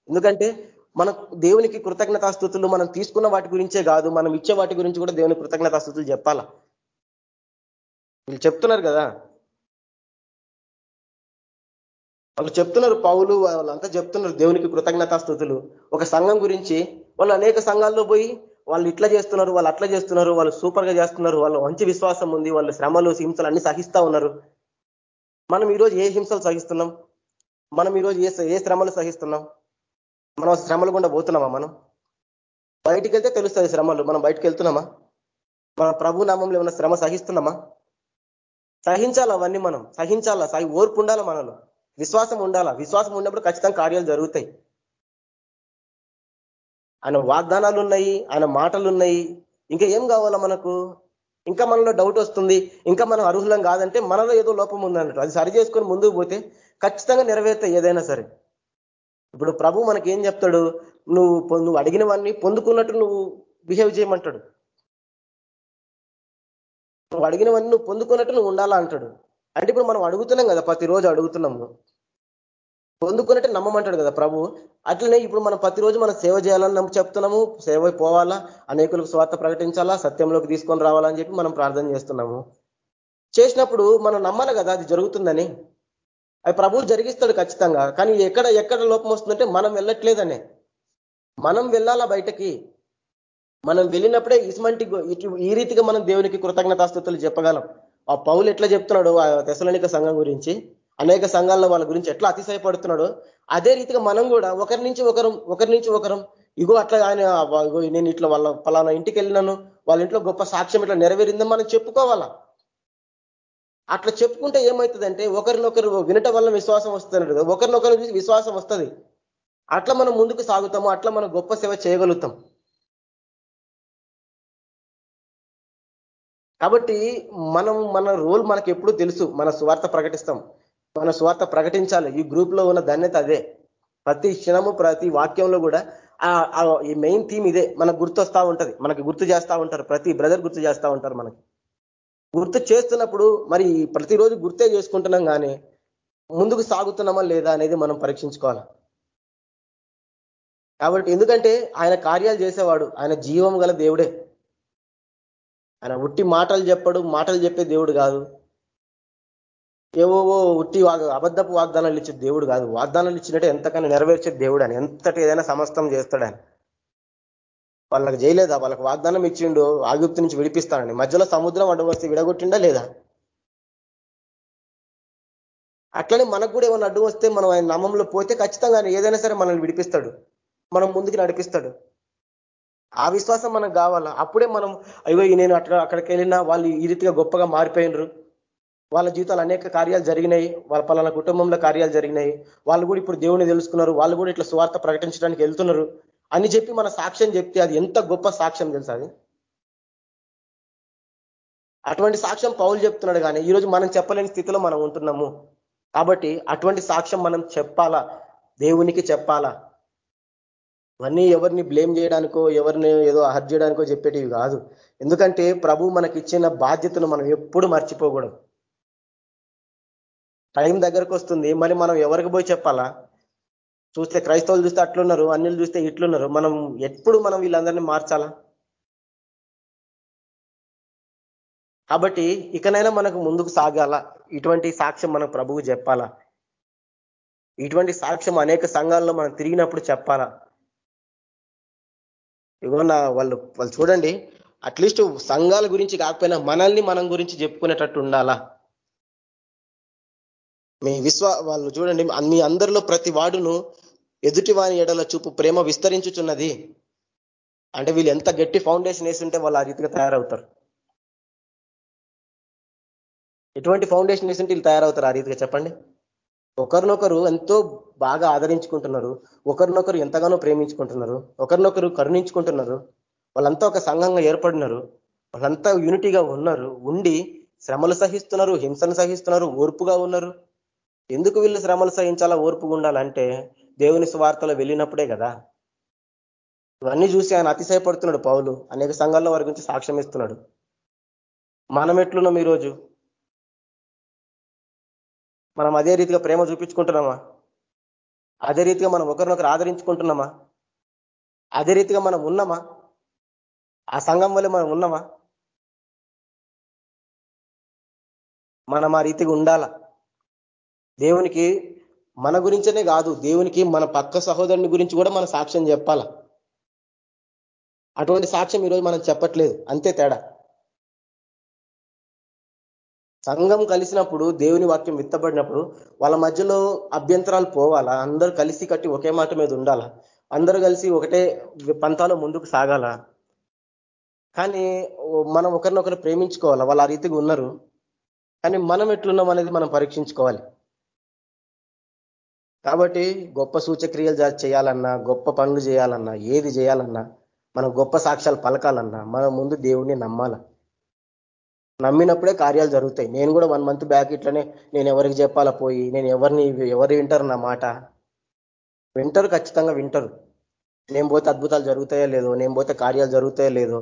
ఎందుకంటే మన దేవునికి కృతజ్ఞతాస్థుతులు మనం తీసుకున్న వాటి గురించే కాదు మనం ఇచ్చే వాటి గురించి కూడా దేవుని కృతజ్ఞతాస్థుతులు చెప్పాలా? వీళ్ళు చెప్తున్నారు కదా. వాళ్ళు చెప్తున్నారు పౌలు వాళ్ళంతా చెప్తున్నారు దేవునికి కృతజ్ఞతాస్థుతులు ఒక సంఘం గురించి వాళ్ళు అనేక సంఘాల్లో పోయి వాళ్ళు ఇట్లా చేస్తున్నారు వాళ్ళు అట్లా చేస్తున్నారు వాళ్ళు సూపర్గా చేస్తున్నారు వాళ్ళు మంచి విశ్వాసం ఉంది వాళ్ళు శ్రమలు హింసలు అన్ని సహిస్తా ఉన్నారు. మనం ఈరోజు ఏ హింసలు సహిస్తున్నాం? మనం ఈరోజు ఏ ఏ శ్రమలు సహిస్తున్నాం? మనం శ్రమలు గుండా పోతున్నామా మనం? బయటికి వెళ్తే తెలుస్తుంది శ్రమలు. మనం బయటకు వెళ్తున్నామా మన ప్రభు నామంలో ఏమైనా శ్రమ సహిస్తున్నామా? సహించాలా అవన్నీ మనం? సహించాలా? సహి ఓర్పు ఉండాలా మనలో? విశ్వాసం ఉండాలా? విశ్వాసం ఉన్నప్పుడు ఖచ్చితంగా కార్యాలు జరుగుతాయి. ఆయన వాగ్దానాలు ఉన్నాయి ఆయన మాటలు ఉన్నాయి ఇంకా ఏం కావాలా మనకు? ఇంకా మనలో డౌట్ వస్తుంది ఇంకా మనం అర్హులం కాదంటే మనలో ఏదో లోపం ఉందన్నట్టు. అది సరి చేసుకొని ముందుకు పోతే ఖచ్చితంగా నెరవేరుతాయి ఏదైనా సరే. ఇప్పుడు ప్రభు మనకి ఏం చెప్తాడు? నువ్వు నువ్వు అడిగినవన్నీ పొందుకున్నట్టు నువ్వు బిహేవ్ చేయమంటాడు. నువ్వు అడిగినవన్నీ నువ్వు పొందుకున్నట్టు నువ్వు ఉండాలా అంటాడు. అంటే ఇప్పుడు మనం అడుగుతున్నాం కదా ప్రతిరోజు అడుగుతున్నాము. పొందుకున్నట్టు నమ్మమంటాడు కదా ప్రభు. అట్లనే ఇప్పుడు మనం ప్రతిరోజు మనం సేవ చేయాలని చెప్తున్నాము. సేవ పోవాలా అనేకులకు స్వార్థ ప్రకటించాలా సత్యంలోకి తీసుకొని రావాలని చెప్పి మనం ప్రార్థన చేస్తున్నాము. చేసినప్పుడు మనం నమ్మాలి కదా అది జరుగుతుందని. అది ప్రభు జరిగిస్తాడు ఖచ్చితంగా. కానీ ఎక్కడ ఎక్కడ లోపం వస్తుందంటే మనం వెళ్ళట్లేదనే. మనం వెళ్ళాలా బయటకి? మనం వెళ్ళినప్పుడే ఇసుమంటి ఈ రీతిగా మనం దేవునికి కృతజ్ఞతాస్థుతులు చెప్పగలం. ఆ పౌలు ఎట్లా చెప్తున్నాడు ఆ తెసలనిక సంఘం గురించి? అనేక సంఘాల్లో వాళ్ళ గురించి ఎట్లా అతిశయపడుతున్నాడో అదే రీతిగా మనం కూడా ఒకరి నుంచి ఒకరం ఒకరి నుంచి ఒకరం ఇగో అట్లా ఆయన నేను ఇట్లా వాళ్ళ పలానా ఇంటికి వెళ్ళినాను వాళ్ళ ఇంట్లో గొప్ప సాక్ష్యం ఇట్లా నెరవేరిందని మనం చెప్పుకోవాలా? అట్లా చెప్పుకుంటే ఏమవుతుందంటే ఒకరినొకరు వినటం వల్ల విశ్వాసం వస్తుంది ఒకరినొకరు చూసి విశ్వాసం వస్తుంది. అట్లా మనం ముందుకు సాగుతాము అట్లా మనం గొప్ప సేవ చేయగలుగుతాం. కాబట్టి మనం మన రోల్ మనకు ఎప్పుడు తెలుసు మన స్వార్థ ప్రకటిస్తాం. మన స్వార్థ ప్రకటించాలి. ఈ గ్రూప్లో ఉన్న ధన్యత అదే. ప్రతి క్షణము ప్రతి వాక్యంలో కూడా ఈ మెయిన్ థీమ్ ఇదే. మనకు గుర్తొస్తా ఉంటది. మనకి గుర్తు చేస్తా ఉంటారు. ప్రతి బ్రదర్ గుర్తు చేస్తూ ఉంటారు మనకి. గుర్తు చేస్తున్నప్పుడు మరి ప్రతిరోజు గుర్తే చేసుకుంటున్నాం కానీ ముందుకు సాగుతున్నామా లేదా అనేది మనం పరీక్షించుకోవాలి? కాబట్టి ఎందుకంటే ఆయన కార్యాలు చేసేవాడు. ఆయన జీవం గల దేవుడే. ఆయన ఉట్టి మాటలు చెప్పడు. మాటలు చెప్పే దేవుడు కాదు. ఏవోవో ఉట్టి అబద్ధపు వాగ్దానాలు ఇచ్చే దేవుడు కాదు. వాగ్దానాలు ఇచ్చినట్టే ఎంతకన్నా నెరవేర్చే దేవుడు అని. ఎంతటి ఏదైనా సమస్తం చేస్తాడని. వాళ్ళకి చేయలేదా? వాళ్ళకి వాగ్దానం ఇచ్చిండు ఆగుప్తి నుంచి విడిపిస్తానని. మధ్యలో సముద్రం అడ్డు వస్తే విడగొట్టిండా లేదా? అట్లనే మనకు కూడా ఏమైనా అడ్డు వస్తే మనం ఆయన నామంలో పోతే ఖచ్చితంగా ఏదైనా సరే మనల్ని విడిపిస్తాడు. మనం ముందుకు నడిపిస్తాడు. ఆ విశ్వాసం మనకు కావాలా? అప్పుడే మనం అయ్యో నేను అట్లా అక్కడికి వెళ్ళినా వాళ్ళు ఈ రీతిగా గొప్పగా మారిపోయినరు. వాళ్ళ జీవితాలు అనేక కార్యాలు జరిగినాయి. వాళ్ళ పలానా కుటుంబంలో కార్యాలు జరిగినాయి. వాళ్ళు కూడా ఇప్పుడు దేవుని తెలుసుకున్నారు. వాళ్ళు కూడా ఇట్లా స్వార్థ ప్రకటించడానికి వెళ్తున్నారు అని చెప్పి మన సాక్ష్యం చెప్తే అది ఎంత గొప్ప సాక్ష్యం తెలుసు అది? అటువంటి సాక్ష్యం పౌలు చెప్తున్నాడు కానీ ఈరోజు మనం చెప్పలేని స్థితిలో మనం ఉంటున్నాము. కాబట్టి అటువంటి సాక్ష్యం మనం చెప్పాలా? దేవునికి చెప్పాలా? ఇవన్నీ ఎవరిని బ్లేమ్ చేయడానికో ఎవరిని ఏదో హర్ట్ చేయడానికో చెప్పేటివి కాదు. ఎందుకంటే ప్రభు మనకి ఇచ్చిన బాధ్యతను మనం ఎప్పుడు మర్చిపోకూడదు. టైం దగ్గరకు వస్తుంది మరి మనం ఎవరికి పోయి చెప్పాలా? చూస్తే క్రైస్తవులు చూస్తే అట్లున్నారు అన్యులు చూస్తే ఇట్లున్నారు. మనం ఎప్పుడు మనం వీళ్ళందరినీ మార్చాలా? కాబట్టి ఇకనైనా మనకు ముందుకు సాగాల? ఇటువంటి సాక్ష్యం మనం ప్రభువు చెప్పాలా? ఇటువంటి సాక్ష్యం అనేక సంఘాల్లో మనం తిరిగినప్పుడు చెప్పాలా? ఇగో నా వాళ్ళు వాళ్ళు చూడండి. అట్లీస్ట్ సంఘాల గురించి కాకపోయినా మనల్ని మనం గురించి చెప్పుకునేటట్టు ఉండాలా? మీ విశ్వ వాళ్ళు చూడండి మీ అందరిలో ప్రతి వాడును ఎదుటి వాని ఎడల చూపు ప్రేమ విస్తరించుచున్నది. అంటే వీళ్ళు ఎంత గట్టి ఫౌండేషన్ వేస్తుంటే వాళ్ళు ఆ రీతిగా తయారవుతారు. ఎటువంటి ఫౌండేషన్ వేస్తుంటే వీళ్ళు తయారవుతారు ఆ రీతిగా చెప్పండి. ఒకరినొకరు ఎంతో బాగా ఆదరించుకుంటున్నారు. ఒకరినొకరు ఎంతగానో ప్రేమించుకుంటున్నారు. ఒకరినొకరు కరుణించుకుంటున్నారు. వాళ్ళంతా ఒక సంఘంగా ఏర్పడినారు. వాళ్ళంతా యూనిటీగా ఉన్నారు. ఉండి శ్రమలు సహిస్తున్నారు హింసను సహిస్తున్నారు ఓర్పుగా ఉన్నారు. ఎందుకు వీళ్ళు శ్రమలు సహించాలా ఓర్పుగా ఉండాలంటే దేవుని స్వార్థలో వెళ్ళినప్పుడే కదా. ఇవన్నీ చూసి ఆయన అతిశయపడుతున్నాడు పౌలు. అనేక సంఘాల్లో వారి గురించి సాక్ష్యం ఇస్తున్నాడు. మనం ఎట్లున్నాం ఈరోజు? మనం అదే రీతిగా ప్రేమ చూపించుకుంటున్నామా? అదే రీతిగా మనం ఒకరినొకరు ఆదరించుకుంటున్నామా? అదే రీతిగా మనం ఉన్నామా? ఆ సంఘం వల్ల మనం ఉన్నామా? మనం ఆ రీతిగా ఉండాల? దేవునికి మన గురించనే కాదు దేవునికి మన పక్క సహోదరుని గురించి కూడా మన సాక్ష్యం చెప్పాల? అటువంటి సాక్ష్యం ఈరోజు మనం చెప్పట్లేదు. అంతే తేడా. సంఘం కలిసినప్పుడు దేవుని వాక్యం విత్తబడినప్పుడు వాళ్ళ మధ్యలో అభ్యంతరాలు పోవాలా? అందరూ కలిసి కట్టి ఒకే మాట మీద ఉండాలా? అందరూ కలిసి ఒకటే పంతాలో ముందుకు సాగాల? కానీ మనం ఒకరినొకరు ప్రేమించుకోవాలా? వాళ్ళు ఆ రీతిగా ఉన్నారు. కానీ మనం ఎట్లున్నాం అనేది మనం పరీక్షించుకోవాలి. కాబట్టి గొప్ప సూచక్రియలు చేయాలన్నా గొప్ప పనులు చేయాలన్నా ఏది చేయాలన్నా మనం గొప్ప సాక్ష్యాలు పలకాలన్నా మనం ముందు దేవుణ్ణి నమ్మాల. నమ్మినప్పుడే కార్యాలు జరుగుతాయి. నేను కూడా వన్ మంత్ బ్యాక్ ఇట్లనే నేను ఎవరికి చెప్పాలా పోయి నేను ఎవరిని ఎవరు వింటారు నా మాట? వింటారు ఖచ్చితంగా వింటారు. నేను పోతే అద్భుతాలు జరుగుతాయో లేదో నేను పోతే కార్యాలు జరుగుతాయో లేదో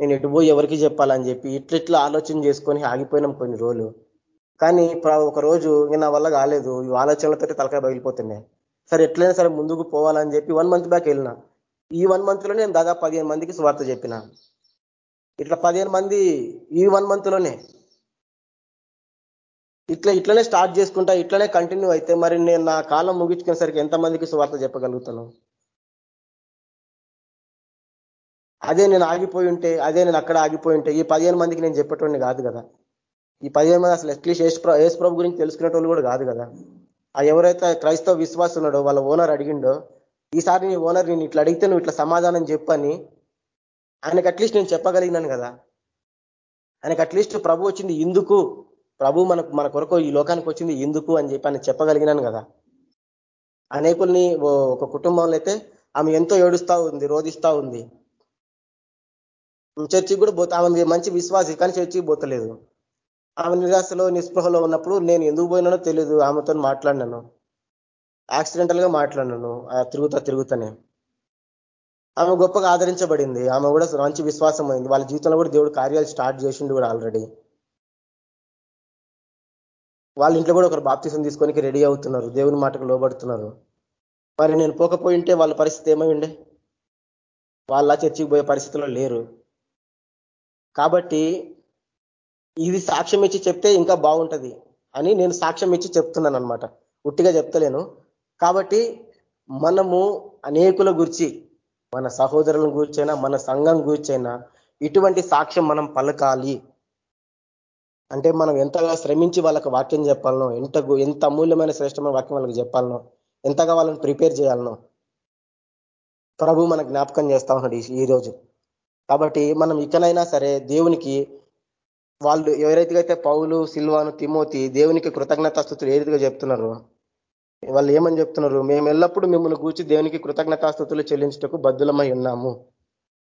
నేను ఎటు పోయి ఎవరికి చెప్పాలని చెప్పి ఇట్లిట్లా ఆలోచన చేసుకొని ఆగిపోయినాం కొన్ని రోజులు. కానీ ఒక రోజు నా వల్ల కాలేదు. ఈ ఆలోచనలతో తలకాయ బగిలిపోతున్నాయి సరే ఎట్లయినా సరే ముందుకు పోవాలని చెప్పి వన్ మంత్ బ్యాక్ వెళ్ళిన. ఈ వన్ మంత్లో నేను దాదాపు పదిహేను మందికి స్వార్థ చెప్పిన. ఇట్లా పదిహేను మంది ఈ వన్ మంత్లోనే. ఇట్లా ఇట్లనే స్టార్ట్ చేసుకుంటా ఇట్లనే కంటిన్యూ అయితే మరి నేను నా కాలం ముగించుకునేసరికి ఎంతమందికి స్వార్థ చెప్పగలుగుతాను? అదే నేను ఆగిపోయి ఉంటే అదే నేను అక్కడ ఆగిపోయి ఉంటే ఈ పదిహేను మందికి నేను చెప్పేటోడిని కాదు కదా. ఈ పదిహేను మంది అసలు అట్లీస్ట్ యేసు ప్రభు గురించి తెలుసుకునేటోళ్ళు కూడా కాదు కదా. ఆ ఎవరైతే క్రైస్తవ విశ్వాసం ఉన్నాడో వాళ్ళ ఓనర్ అడిగిండో ఈసారి నీ ఓనర్ నేను ఇట్లా అడిగితే నువ్వు ఇట్లా సమాధానం చెప్పని ఆయనకు అట్లీస్ట్ నేను చెప్పగలిగినాను కదా. ఆయనకు అట్లీస్ట్ ప్రభు వచ్చింది ఎందుకు ప్రభు మనకు మన కొరకు ఈ లోకానికి వచ్చింది ఎందుకు అని చెప్పి ఆయన చెప్పగలిగినాను కదా. అనేకుల్ని ఒక కుటుంబంలో అయితే ఆమె ఎంతో ఏడుస్తా ఉంది రోధిస్తా ఉంది. చర్చికి కూడా పోతా ఆమె మంచి విశ్వాసి కానీ చర్చికి పోతలేదు. ఆమె నిరాశలో నిస్పృహలో ఉన్నప్పుడు నేను ఎందుకు పోయినానో తెలియదు ఆమెతో మాట్లాడినాను. యాక్సిడెంటల్గా మాట్లాడినాను. తిరుగుతా తిరుగుతానే. ఆమె గొప్పగా ఆదరించబడింది. ఆమె కూడా మంచి విశ్వాసం అయింది. వాళ్ళ జీవితంలో కూడా దేవుడు కార్యాలు స్టార్ట్ చేసిండు కూడా ఆల్రెడీ వాళ్ళ ఇంట్లో కూడా ఒకరు బాప్తీసం తీసుకొని రెడీ అవుతున్నారు. దేవుని మాటకు లోబడుతున్నారు. మరి నేను పోకపోయింటే వాళ్ళ పరిస్థితి ఏమై ఉండే వాళ్ళ చర్చికి పోయే పరిస్థితిలో లేరు. కాబట్టి ఇది సాక్ష్యం ఇచ్చి చెప్తే ఇంకా బాగుంటది అని నేను సాక్ష్యం ఇచ్చి చెప్తున్నాను అనమాట ఉట్టిగా చెప్తలేను. కాబట్టి మనము అనేకుల గురించి మన సహోదరుల గురించైనా మన సంఘం గురించైనా ఇటువంటి సాక్ష్యం మనం పలకాలి. అంటే మనం ఎంతగా శ్రమించి వాళ్ళకి వాక్యం చెప్పాలనో ఎంత ఎంత అమూల్యమైన శ్రేష్టమైన వాక్యం వాళ్ళకి చెప్పాలనో ఎంతగా వాళ్ళని ప్రిపేర్ చేయాలనో ప్రభు మన జ్ఞాపకం చేస్తా ఉన్నాడు ఈ రోజు. కాబట్టి మనం ఇకనైనా సరే దేవునికి వాళ్ళు ఎవరైతే అయితే పౌలు సిల్వాను తిమోతి దేవునికి కృతజ్ఞతాస్థుతులు ఏ రీతిగా చెప్తున్నారు వాళ్ళు ఏమని చెప్తున్నారు మేము ఎల్లప్పుడూ మిమ్మల్ని కూర్చి దేవునికి కృతజ్ఞతాస్థుతులు చెల్లించుటకు బద్దులమై ఉన్నాము.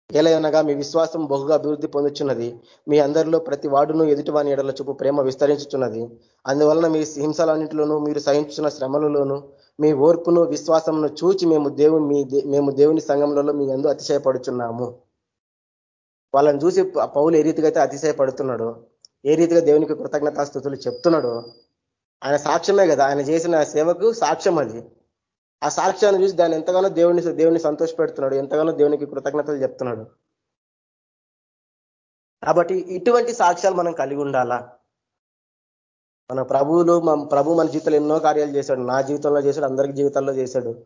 ఎలయనగా మీ విశ్వాసం బహుగా అభివృద్ధి పొందుచున్నది. మీ అందరిలో ప్రతి వాడును ఎదుటివాని ఎడల చూపు ప్రేమ విస్తరించుచున్నది. అందువలన మీ హింసలన్నింటిలోనూ మీరు సహించున్న శ్రమలలోనూ మీ ఓర్పును విశ్వాసంను చూచి మేము దేవుని మీ మేము దేవుని సంఘంలో మీ అందు అతిశయపడుచున్నాము. వాళ్ళని చూసి పౌలు ఏ రీతిగా అయితే అతిశయపడుతున్నాడో ఏ రీతిగా దేవునికి కృతజ్ఞతాస్థుతులు చెప్తున్నాడో ఆయన సాక్ష్యమే కదా. ఆయన చేసిన సేవకు సాక్ష్యం అది. ఆ సాక్ష్యాన్ని చూసి దాన్ని ఎంతగానో దేవుని దేవుని సంతోష పెడుతున్నాడు ఎంతగానో దేవునికి కృతజ్ఞతలు చెప్తున్నాడు. కాబట్టి ఇటువంటి సాక్ష్యాలు మనం కలిగి ఉండాలా? మన ప్రభువులు ప్రభు మన జీవితంలో ఎన్నో కార్యాలు చేశాడు. నా జీవితంలో చేశాడు అందరికి జీవితాల్లో చేశాడు.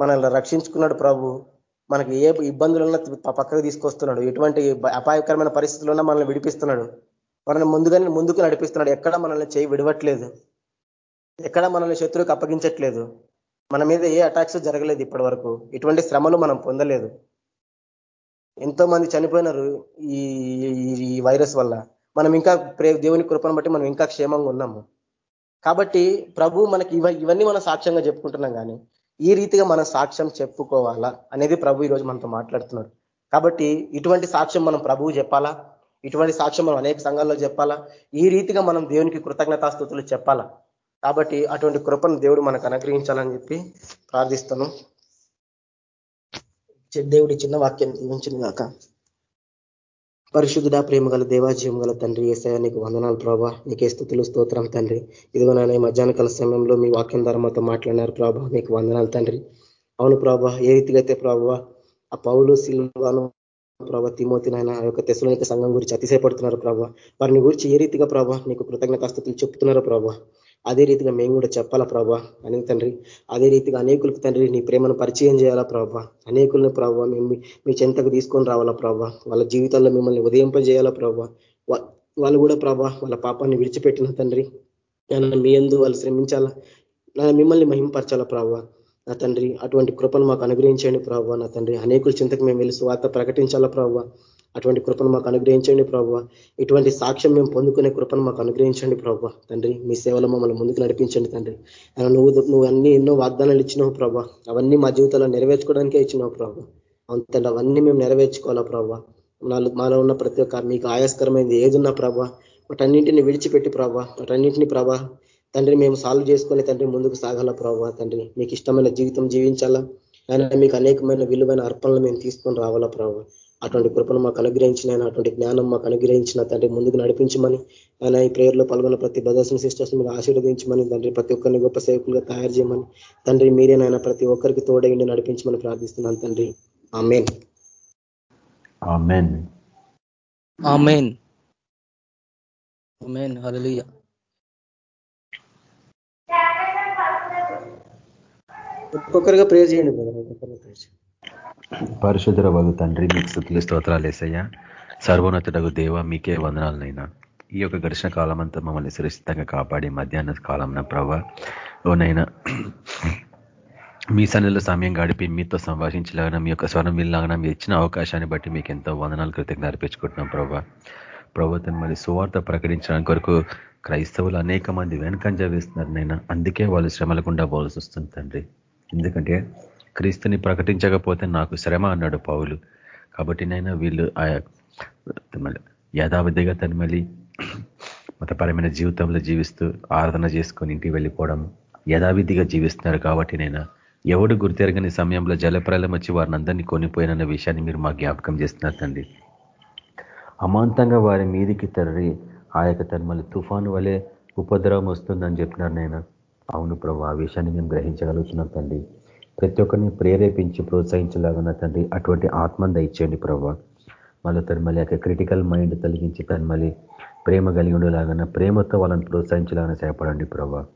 మనల్ని రక్షించుకున్నాడు ప్రభు. మనకి ఏ ఇబ్బందులున్నా పక్కకు తీసుకొస్తున్నాడు. ఎటువంటి అపాయకరమైన పరిస్థితులున్నా మనల్ని విడిపిస్తున్నాడు. మనల్ని ముందుగానే ముందుకు నడిపిస్తున్నాడు. ఎక్కడ మనల్ని చేయి విడవట్లేదు. ఎక్కడ మనల్ని శత్రువుకి అప్పగించట్లేదు. మన మీద ఏ అటాక్స్ జరగలేదు ఇప్పటి వరకు ఇటువంటి శ్రమలు మనం పొందలేదు. ఎంతో మంది చనిపోయినారు ఈ వైరస్ వల్ల. మనం ఇంకా దేవుని కృపను బట్టి మనం ఇంకా క్షేమంగా ఉన్నాము. కాబట్టి ప్రభు మనకి ఇవన్నీ మనం సాక్ష్యంగా చెప్పుకుంటున్నాం కానీ ఈ రీతిగా మనం సాక్ష్యం చెప్పుకోవాలా అనేది ప్రభు ఈరోజు మనతో మాట్లాడుతున్నాడు. కాబట్టి ఇటువంటి సాక్ష్యం మనం ప్రభువు చెప్పాలా? ఇటువంటి సాక్ష్యం మనం అనేక సంఘాల్లో చెప్పాలా? ఈ రీతిగా మనం దేవునికి కృతజ్ఞతాస్థుతులు చెప్పాలా? కాబట్టి అటువంటి కృపను దేవుడు మనకు అనుగ్రహించాలని చెప్పి ప్రార్థిస్తాను దేవుడి చిన్న వాక్యం దీవించింది కాక పరిశుద్ధుడ ప్రేమ గల దేవాజీవం గల తండ్రి ఏసయ నీకు వందనాలు ప్రభా. నీకే స్థుతులు స్తోత్రం తండ్రి. ఇదిగో నాయన మధ్యాహ్న కాల సమయంలో మీ వాక్యం ద్వారా మాతో మాట్లాడినారు ప్రభా. నీకు వందనాలు తండ్రి. అవును ప్రభా ఏ రీతిగా అయితే ప్రభావ ఆ పౌలు సిల్వాను ప్రభా తిమోతి నాయన ఆ యొక్క తెసలోనిక సంఘం గురించి అతిశయపడుతున్నారు ప్రభా. వారిని గురించి ఏ రీతిగా ప్రభా నీకు కృతజ్ఞతాస్థుతులు చెప్తున్నారు ప్రభా. అదే రీతిగా మేము కూడా చెప్పాలా ప్రభా? అని తండ్రి అదే రీతిగా అనేకులకు తండ్రి నీ ప్రేమను పరిచయం చేయాలా ప్రభా? అనేకులను ప్రభావ మేము మీ చెంతకు తీసుకొని రావాలా ప్రభా? వాళ్ళ జీవితాల్లో మిమ్మల్ని ఉదయింపజేయాలా ప్రభా? వాళ్ళు కూడా ప్రభా వాళ్ళ పాపాన్ని విడిచిపెట్టిన తండ్రి మీ ఎందు వాళ్ళు శ్రమించాలా? మిమ్మల్ని మహింపరచాలా ప్రభా? నా తండ్రి అటువంటి కృపను మాకు అనుగ్రహించండి ప్రభావ నా తండ్రి. అనేకుల చింతకు మేము వెళ్ళి స్వార్థ ప్రకటించాలా ప్రభావ అటువంటి కృపను మాకు అనుగ్రహించండి ప్రభావ. ఇటువంటి సాక్ష్యం మేము పొందుకునే కృపను మాకు అనుగ్రహించండి ప్రభావ. తండ్రి మీ సేవలో మమ్మల్ని ముందుకు నడిపించండి తండ్రి. నువ్వు నువ్వు అన్ని ఎన్నో వాగ్దానాలు ఇచ్చినావు ప్రభా అవన్నీ మా జీవితంలో నెరవేర్చుకోవడానికే ఇచ్చినావు ప్రభా అంత అవన్నీ మేము నెరవేర్చుకోవాలా ప్రభావ. మాలో ఉన్న ప్రతి ఒక్క మీకు ఆయాస్కరమైనది ఏదున్నా ప్రభా వాటన్నింటిని విడిచిపెట్టి ప్రభా వాటన్నింటిని ప్రభా తండ్రి మేము సాల్వ్ చేసుకొని తండ్రి ముందుకు సాగాల ప్రభావ తండ్రి. మీకు ఇష్టమైన జీవితం జీవించాలా? ఆయన మీకు అనేకమైన విలువైన అర్పణలు మేము తీసుకొని రావాలా ప్రభావ. అటువంటి కృపను మాకు అనుగ్రహించిన అటువంటి జ్ఞానం మాకు అనుగ్రహించిన తండ్రి ముందుకు నడిపించమని ఆయన ఈ ప్రేయర్లో పాల్గొన్న ప్రతి బ్రదర్స్ సిస్టర్స్ మీరు ఆశీర్వదించమని తండ్రి ప్రతి ఒక్కరిని గొప్ప సేవకులుగా తయారు చేయమని తండ్రి మీరేనైనా ప్రతి ఒక్కరికి తోడైండి నడిపించమని ప్రార్థిస్తున్నాను తండ్రి. Amen amen amen amen hallelujah ఒక్కొక్కరిగా ప్రేర్ చేయండి. పరిశుద్ధ బగు తండ్రి మీకు స్థుతులు స్తోత్రాలు వేసయ్యా సర్వోన్నతుడకు దేవ మీకే వందనాలనైనా. ఈ యొక్క ఘర్షణ కాలం అంతా మమ్మల్ని సురక్షితంగా కాపాడి మధ్యాహ్న కాలం ప్రభా ఓనైనా మీ సన్నిలో సమయం గడిపి మీతో సంభాషించలాగా మీ యొక్క స్వరం విల్లాగా మీరు ఇచ్చిన అవకాశాన్ని బట్టి మీకు ఎంతో వందనాలు కృతజ్ఞ అర్పించుకుంటున్నాం ప్రభా. ప్రభుత్వం మరి సువార్త ప్రకటించడానికి కొరకు క్రైస్తవులు అనేక మంది వెనకంజ వేస్తున్నారు నైనా. అందుకే వాళ్ళు శ్రమలకుండా పోవాల్సి వస్తుంది తండ్రి. ఎందుకంటే క్రీస్తుని ప్రకటించకపోతే నాకు శ్రమ అన్నాడు పౌలు. కాబట్టి నైనా వీళ్ళు యథావిధిగా తను మళ్ళీ మతపరమైన జీవితంలో జీవిస్తూ ఆరాధన చేసుకొని ఇంటికి వెళ్ళిపోవడం యథావిధిగా జీవిస్తున్నారు కాబట్టి నైనా ఎవడు గుర్తెరగని సమయంలో జలప్రలయం వచ్చి వారిని అందరినీ కొనిపోయినన్న విషయాన్ని మీరు మా జ్ఞాపకం చేస్తున్నారు తండ్రి. అమాంతంగా వారి మీదికి తరలి ఆ యొక్క తన్మల్లి తుఫాను వలె ఉపద్రవం వస్తుందని చెప్పినారు నేను. అవును ప్రభు ఆ విషయాన్ని మేము గ్రహించగలుగుతున్నాం తండ్రి. ప్రతి ఒక్కరిని ప్రేరేపించి ప్రోత్సహించలాగా తండ్రి అటువంటి ఆత్మంద ఇచ్చేయండి ప్రభా. మళ్ళీ తను యొక్క క్రిటికల్ మైండ్ తొలగించి తను మళ్ళీ ప్రేమ కలిగి ఉండేలాగా ప్రేమతో వాళ్ళని ప్రోత్సహించలాగా సేపడండి ప్రభా.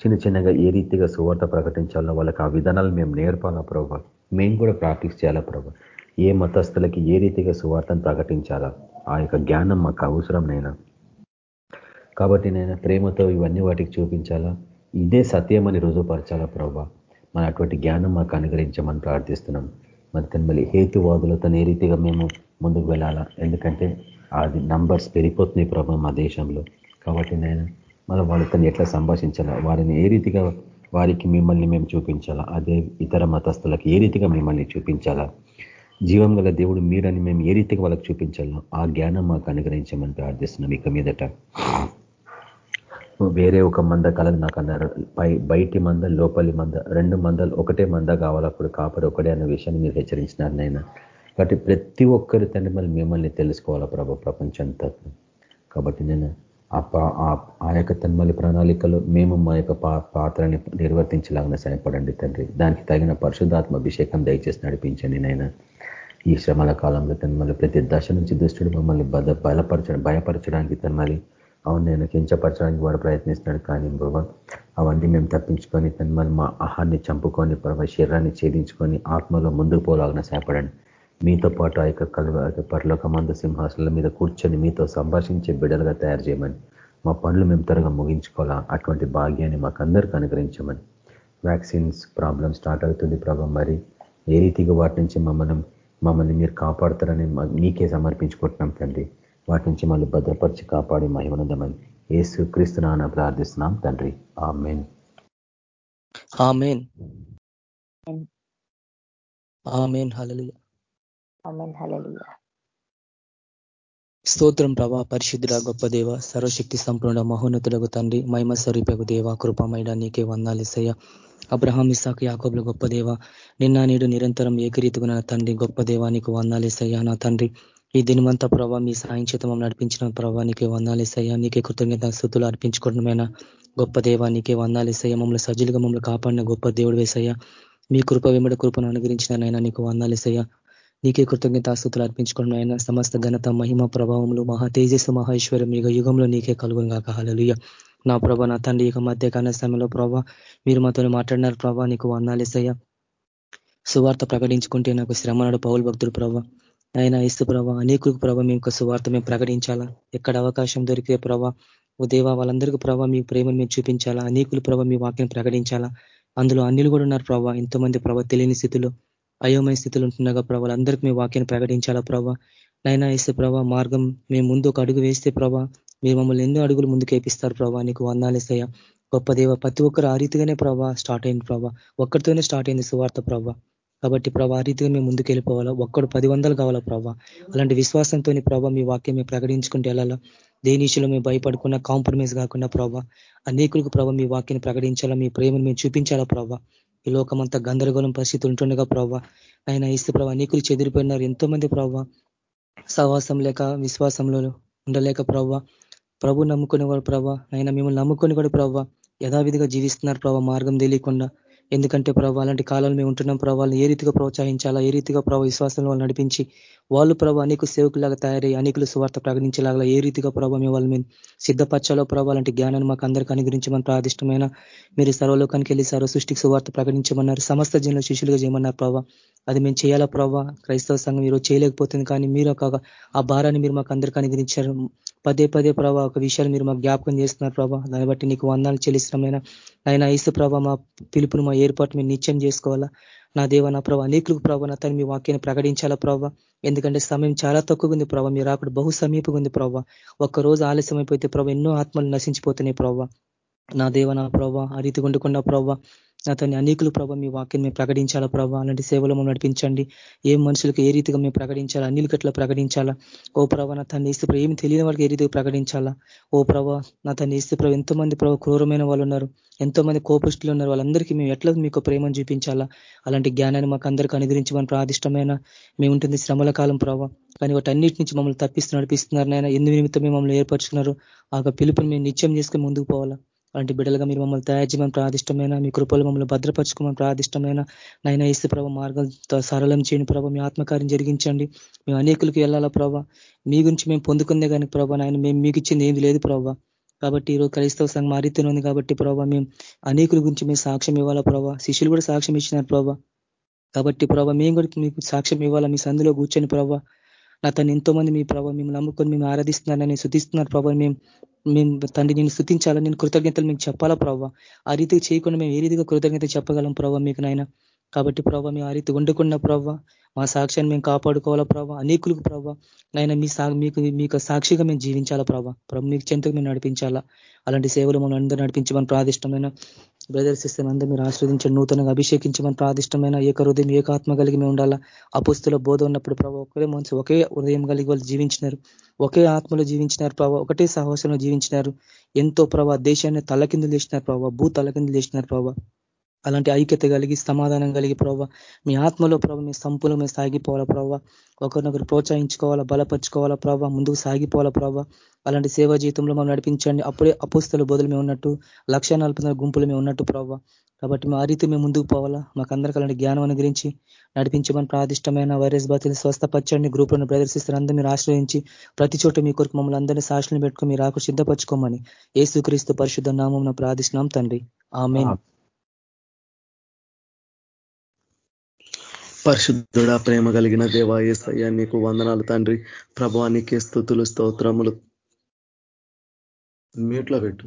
చిన్న చిన్నగా ఏ రీతిగా సువార్త ప్రకటించాలో వాళ్ళకి ఆ విధానాలు మేము నేర్పాలా ప్రభా. మేము కూడా ప్రాక్టీస్ చేయాలా ప్రభా. ఏ మతస్థులకి ఏ రీతిగా సువార్తను ప్రకటించాలా. ఆ యొక్క జ్ఞానం మాకు అవసరం నైనా. కాబట్టి నేను ప్రేమతో ఇవన్నీ వాటికి చూపించాలా. ఇదే సత్యమని రుజువుపరచాలా ప్రభా. మన అటువంటి జ్ఞానం మాకు అనుగ్రహించమని ప్రార్థిస్తున్నాం. మరి తను మళ్ళీ హేతువాదులతో ఏ రీతిగా మేము ముందుకు వెళ్ళాలా? ఎందుకంటే అది నంబర్స్ పెరిగిపోతున్నాయి ప్రభావం మా దేశంలో. కాబట్టి నేను మళ్ళీ వాళ్ళతో ఎట్లా సంభాషించాలా? వారిని ఏ రీతిగా వారికి మిమ్మల్ని మేము చూపించాలా? అదే ఇతర మతస్థులకు ఏ రీతిగా మిమ్మల్ని చూపించాలా? జీవం గల దేవుడు మీరని మేము ఏ రీతిగా వాళ్ళకి చూపించాలో? ఆ జ్ఞానం మాకు అనుగ్రహించమని ప్రార్థిస్తున్నాం ఇక మీదట. వేరే ఒక మంద కలదు నాకు అన్నారు. బయటి మంద లోపలి మంద రెండు మందలు ఒకటే మంద కావాలప్పుడు కాపరి ఒకటే అన్న విషయాన్ని మీరు హెచ్చరించినారు నాయన. కాబట్టి ప్రతి ఒక్కరి తండ్రి మళ్ళీ మిమ్మల్ని తెలుసుకోవాలా ప్రభు ప్రపంచంతో కాబట్టి నేను ఆ యొక్క తన్మలి ప్రణాళికలో మేము మా యొక్క పాత్రని నిర్వర్తించలాగా సహాయపడండి తండ్రి. దానికి తగిన పరిశుద్ధాత్మ అభిషేకం దయచేసి నడిపించండి నాయన. ఈ శ్రమల కాలంలో తన్మలి ప్రతి దశ నుంచి దుష్టుడు మమ్మల్ని బల బలపరచడం భయపరచడానికి తన్మలి అవును నేను కించపరచడానికి వాడు ప్రయత్నిస్తున్నాడు కానీ బాబా అవన్నీ మేము తప్పించుకొని తన్మలి మా ఆహాన్ని చంపుకొని ప్రభ శరీరాన్ని ఛేదించుకొని ఆత్మలో ముందుకు పోలాగిన సేపడండి. మీతో పాటు ఆ యొక్క కలువ పరలోక మంద సింహాసనాల మీద కూర్చొని మీతో సంభాషించే బిడ్డలుగా తయారు చేయమని మా పనులు మేము త్వరగా ముగించుకోవాలా? అటువంటి భాగ్యాన్ని మాకు అందరికీ అనుగ్రహించమని. వ్యాక్సిన్స్ ప్రాబ్లం స్టార్ట్ అవుతుంది ప్రభావం మరి. ఏ రీతిగా వాటి నుంచి మమ్మల్ని మమ్మల్ని మీరు కాపాడుతారని మీకే సమర్పించుకుంటున్నాం తండ్రి. వాటి నుంచి మళ్ళీ భద్రపరిచి కాపాడి మహిమనందమని ఏసు క్రీస్తున్నా ప్రార్థిస్తున్నాం తండ్రి. ఆ మెయిన్ స్తోత్రం ప్రభా పరిశుద్ధుల గొప్ప దేవ సర్వశక్తి సంపూర్ణ మహోన్నతులకు తండ్రి మహిమ స్వరూపకు దేవ కృపమైన నీకే వందాలిసయ్య అబ్రహాం ఇసాక్ యాకోబుల గొప్ప దేవ నిన్న నేడు నిరంతరం ఏకరీతిగా నా తండ్రి గొప్ప దేవానికి వందాలిసయ్య నా తండ్రి. ఈ దినమంతా ప్రభావ మీ సాయం చేత నడిపించిన ప్రభావ నీకే వందాలిసయ్య నీకే కృతజ్ఞత స్థుతులు అర్పించుకోవడమైన గొప్ప దేవా నీకే వందాలిసయ్య మమ్మల్ని సజ్జులుగా మమ్మల్ని కాపాడిన గొప్ప దేవుడు వేసయ్యా మీ కృప వెంబడి కృపను అనుగ్రహించిన నైనా నీకు వందాలిసయ్య నీకే కృతజ్ఞతాస్తుతులు అర్పించుకోవడం ఆయన సమస్త ఘనత మహిమ ప్రభావములు మహా తేజస్సు మహేశ్వరం యుగ యుగంలో నీకే కలుగును కాక హలలుయ నా ప్రభ నా తండ్రి యొక్క మధ్య కాల సమయంలో ప్రభా మీరు మాతో మాట్లాడినారు ప్రభా నీకు వందాలేసయ్య సువార్త ప్రకటించుకుంటే నాకు శ్రమనాడు పౌరు భక్తుడు ప్రభా. ఆయన ఇస్తు ప్రభా అనేకులకు ప్రభావ మేము సువార్త మేము ప్రకటించాలా? ఎక్కడ అవకాశం దొరికే ప్రభా ఓ దేవా వాళ్ళందరికీ ప్రభావ మీ ప్రేమను మేము చూపించాలా? అనేకులు ప్రభావ మీ వాక్యం ప్రకటించాలా? అందులో అన్నిలు కూడా ఉన్నారు ప్రభావ ఎంతోమంది ప్రభావ తెలియని స్థితిలో అయోమయ స్థితిలో ఉంటున్నాగా ప్రభా అందరికీ మీ వాక్యాన్ని ప్రకటించాలా ప్రభా? నైనా ఇస్తే ప్రభా మార్గం మేము ముందు ఒక అడుగు వేస్తే ప్రభా మీరు మమ్మల్ని ఎన్నో అడుగులు ముందుకు వేపిస్తారు ప్రభా నీకు వందాలేసయ్య గొప్ప దేవ ప్రతి ఒక్కరు ఆ రీతిగానే ప్రభా స్టార్ట్ అయింది ప్రభా ఒక్కరితోనే స్టార్ట్ అయింది సువార్త ప్రభా. కాబట్టి ప్రభా ఆ రీతిగా మేము ముందుకు వెళ్ళిపోవాలా ఒక్కడు పది వందలు కావాలా ప్రభా? అలాంటి విశ్వాసంతో ప్రభా మీ వాక్యం మేము ప్రకటించుకుంటే వెళ్ళాలా దేనీషులో మేము భయపడుకున్న కాంప్రమైజ్ కాకుండా ప్రభా అనేకులకు ప్రభావ మీ వాక్యాన్ని ప్రకటించాలా? మీ ప్రేమను మేము చూపించాలా ప్రభా? ఈ లోకమంతా గందరగోళం పరిస్థితి ఉంటుండగా ప్రభావ ఆయన ఇస్తే ప్రభావ అనేకులు చెదిరిపోయినారు. ఎంతో మంది ప్రభావ సహవాసం లేక విశ్వాసంలో ఉండలేక ప్రభావ ప్రభు నమ్ముకునే వాడు ప్రభావ ఆయన మిమ్మల్ని నమ్ముకొని కూడా ప్రభావ యథావిధిగా జీవిస్తున్నారు ప్రభావ మార్గం తెలియకుండా. ఎందుకంటే ప్రభావ అలాంటి కాలంలో మేము ఉంటున్నాం. ప్రభావాలను ఏ రీతిగా ప్రోత్సహించాలా? ఏ రీతిగా ప్రభావ విశ్వాసంలో వాళ్ళు నడిపించి వాళ్ళు ప్రభావ అనేక సేవకులాగా తయారై అనేకులు సువార్త ప్రకటించేలాగా ఏ రీతిగా ప్రభావ మేము వాళ్ళని సిద్ధపరచాలో ప్రభావ అలాంటి జ్ఞానాన్ని మాకు అందరికీ అనుగ్రహించమని ప్రాదిష్టమైన మీరు సర్వలోకానికి వెళ్ళి సర్వ సృష్టికి సువార్త ప్రకటించమన్నారు. సమస్త జనులు శిష్యులుగా చేయమన్నారు ప్రభావ అది మేము చేయాలా ప్రభావ క్రైస్తవ సంఘం ఈరోజు చేయలేకపోతుంది కానీ మీరు ఒక ఆ భారాన్ని మీరు మాకు అందరికీ అనుగ్రహించారు. పదే పదే ప్రభావ ఒక విషయాలు మీరు మాకు జ్ఞాపకం చేస్తున్నారు ప్రభా. దాన్ని బట్టి నీకు వందాలు చెల్లిస్తున్నామైనా ఆయన ఐసు ప్రభా మా పిలుపును మా ఏర్పాటు మీరు నిత్యం చేసుకోవాలా? నా దేవ నా ప్రభా అనేకులకు ప్రభావ తను మీ వాక్యాన్ని ప్రకటించాలా ప్రభావ ఎందుకంటే సమయం చాలా తక్కువ ఉంది ప్రభావ మీరు అక్కడ బహు సమీపంగా ఉంది ప్రభావ ఒక్క రోజు ఆలస్యం అయిపోతే ప్రభా ఎన్నో ఆత్మలు నశించిపోతున్నాయి ప్రభావ నా దేవ నా ప్రభావ ఆ రీతి ఉండకుండా ప్రభావ అతన్ని అనేకులు ప్రభావ మీ వాక్యం మేము ప్రకటించాలా ప్రభావ అలాంటి సేవలు మేము నడిపించండి. ఏ మనుషులకు ఏ రీతిగా మేము ప్రకటించాలా? అన్నిలు గట్ల ప్రకటించాలా? ఓ ప్రభా నా తను ఇస్తే ఏమి తెలియని వాళ్ళకి ఏ రీతిగా ప్రకటించాలా? ఓ ప్రభా నా తను ఇస్తే ప్రభు ఎంతో మంది ప్రభావ క్రూరమైన వాళ్ళు ఉన్నారు. ఎంతో మంది కోపస్తులు ఉన్నారు. వాళ్ళందరికీ మేము ఎట్లా మీకు ప్రేమను చూపించాలా? అలాంటి జ్ఞానాన్ని మాకు అందరికీ అనుగ్రహించమని ప్రాదిష్టమైన మేము ఉంటుంది శ్రమల కాలం ప్రభావ కానీ వాటి అన్నిటి నుంచి మమ్మల్ని తప్పిస్తూ నడిపిస్తున్నారు నాయన. ఎందు నిమిత్తం మమ్మల్ని ఏర్పరచుకున్నారు? ఆ పిలుపుని మేము నిత్యం చేసుకుని ముందుకు పోవాలా? అలాంటి బిడ్డలుగా మీరు మమ్మల్ని తయారు చేయమని ప్రాదిష్టమైన మీ కృపలు మమ్మల్ని భద్రపరచుకోమని ప్రాదిష్టమైన నైనా ఇస్తే ప్రభావ మార్గం సరళం చేయండి ప్రభావ మీ ఆత్మకార్యం జరిగించండి. మేము అనేకులకు వెళ్ళాలా ప్రభావ మీ గురించి మేము పొందుకుందే కానీ ప్రభావ నాయన మేము మీకు ఇచ్చింది ఏది లేదు ప్రభావ కాబట్టి ఈరోజు క్రైస్తవ సంఘం మారితేనే ఉంది కాబట్టి ప్రభావ మేము అనేకుల గురించి మేము సాక్ష్యం ఇవ్వాలా ప్రభావ శిష్యులు కూడా సాక్ష్యం ఇచ్చినారు ప్రభావ కాబట్టి ప్రభావ మేము కూడా మీకు సాక్ష్యం ఇవ్వాలా? మీ సందులో కూర్చొని ప్రభావ నా తను ఎంతో మంది మీ ప్రభావ మేము నమ్ముకొని మేము ఆరాధిస్తున్నారని శుద్ధిస్తున్నారు ప్రభావ మేము మేము తండ్రి నేను స్థుతించాలని నేను కృతజ్ఞతలు మీకు చెప్పాలా ప్రభావ ఆ రీతికి చేయకుండా మేము ఏ రీతిగా కృతజ్ఞత చెప్పగలం ప్రభావ మీకు నాయన? కాబట్టి ప్రభావ మేము ఆ రీతి ఉండకుండా ప్రభావ మా సాక్ష్యాన్ని మేము కాపాడుకోవాలా ప్రభావ అనేకులకు ప్రభావ నైనా మీ సా మీకు మీకు సాక్షిగా మేము జీవించాలా ప్రభావ ప్రభు మీకు చెంతకు మేము నడిపించాలా? అలాంటి సేవలు మనం అందరూ నడిపించమని ప్రాదిష్టమైన బ్రదర్ సిస్టర్ అందరూ మీరు ఆస్వాదించండి నూతనంగా అభిషేకించమని ప్రాదిష్టమైన ఏక హృదయం ఏకాత్మ కలిగి మేము ఉండాలా? అపుస్తుల బోధ ఉన్నప్పుడు ప్రభావ ఒకే మనసు ఒకే హృదయం కలిగి వాళ్ళు జీవించినారు. ఒకే ఆత్మలో జీవించినారు ప్రభావ ఒకటే సహవాసంలో జీవించినారు. ఎంతో ప్రభావ దేశాన్ని తలకిందులు చేసినారు ప్రభావ భూ తలకిందులు చేసినారు ప్రభావ అలాంటి ఐక్యత కలిగి సమాధానం కలిగి ప్రభావ మీ ఆత్మలో ప్రభావ మీ సంపులో మేము సాగిపోవాలా ప్రభావ ఒకరినొకరు ప్రోత్సహించుకోవాలా బలపరుచుకోవాలా ప్రభావ ముందుకు సాగిపోవాలా ప్రభావ అలాంటి సేవా జీవితంలో మనం నడిపించండి. అప్పుడే అపుస్తలు బదులు మేము ఉన్నట్టు లక్ష గుంపులు మేము ఉన్నట్టు ప్రభావ కాబట్టి మా రీతి మేము ముందుకు పోవాలా? మాకు అందరికీ అలాంటి జ్ఞానం అనుగ్రహించి నడిపించమని ప్రాదిష్టమైన వైరస్ బాధితులు స్వస్థపచ్చండి గ్రూపులను ప్రదర్శిస్తారు అందరూ మీరు ఆశ్రయించి ప్రతి చోట మీ కొరకు మమ్మల్ని అందరినీ సాక్షులు పెట్టుకుని మీరు ఆకు సిద్ధపరచుకోమని ఏసుక్రీస్తు పరిశుద్ధ నామం ప్రార్థిస్తున్నాం తండ్రి. ఆమె పరిశుద్ధుడ ప్రేమ కలిగిన దేవా ఏసయ్య నీకు వందనాలు తండ్రి. ప్రభానికి స్థుతులు స్తోత్రములు. మ్యూట్లో పెట్టు.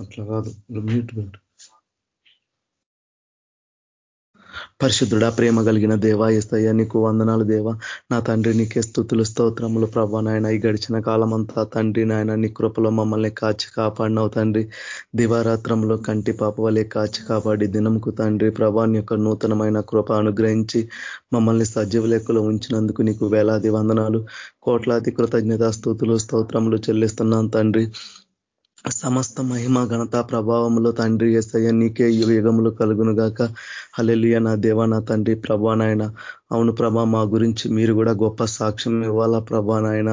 అట్లా కాదు మ్యూట్ పెట్టు. పరిశుద్ధుడా ప్రేమ కలిగిన దేవా ఎస్తయ్య నీకు వందనాలు దేవా. నా తండ్రి నీకే స్థుతులు స్తోత్రములు ప్రభా నాయన. ఈ గడిచిన కాలం అంతా తండ్రి నాయన నీ కృపలో మమ్మల్ని కాచి కాపాడినవు తండ్రి. దివారాత్రంలో కంటి పాప వలె కాచి కాపాడి దినంకు తండ్రి. ప్రభాని యొక్క నూతనమైన కృప అనుగ్రహించి మమ్మల్ని సజీవ లెక్కలో ఉంచినందుకు నీకు వేలాది వందనాలు. కోట్లాది కృతజ్ఞత స్థుతులు స్తోత్రములు చెల్లిస్తున్నాను తండ్రి. సమస్త మహిమ ఘనత ప్రభావములో తండ్రి ఎస్ఐ నీకే యుగములు కలుగును గాక. హలెలియ నా దేవ నా తండ్రి ప్రభా నాయన. అవును ప్రభా మా గురించి మీరు కూడా గొప్ప సాక్ష్యం ఇవ్వాలా ప్రభా నాయన.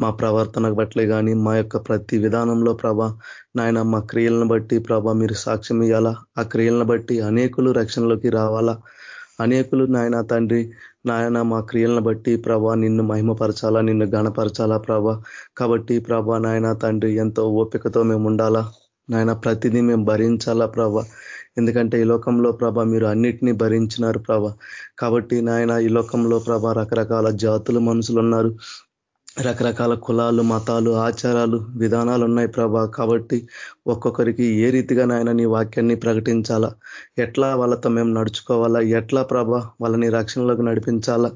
మా ప్రవర్తన బట్లే కానీ మా యొక్క ప్రతి విధానంలో ప్రభా నాయన మా క్రియలను బట్టి ప్రభా మీరు సాక్ష్యం ఇవ్వాలా ఆ క్రియలను బట్టి అనేకులు రక్షణలోకి రావాలా. అనేకులు నాయన తండ్రి నాయన మా క్రియలను బట్టి ప్రభా నిన్ను మహిమపరచాలా నిన్ను గణపరచాలా ప్రభా. కాబట్టి ప్రభా నాయన తండ్రి ఎంతో ఓపికతో మేము ఉండాలా. నాయన ప్రతిదీ మేము భరించాలా ప్రభా. ఎందుకంటే ఈ లోకంలో ప్రభ మీరు అన్నిటినీ భరించినారు ప్రభ. కాబట్టి నాయన ఈ లోకంలో ప్రభ రకరకాల జాతులు మనుషులు ఉన్నారు. రకరకాల కులాలు మతాలు ఆచారాలు విధానాలు ఉన్నాయి ప్రభా. కాబట్టి ఒక్కొక్కరికి ఏ రీతిగా నాయన నీ వాక్యాన్ని ప్రకటించాలా? ఎట్లా వాళ్ళతో మేము నడుచుకోవాలా? ఎట్లా ప్రభా వాళ్ళని రక్షణలోకి నడిపించాలా?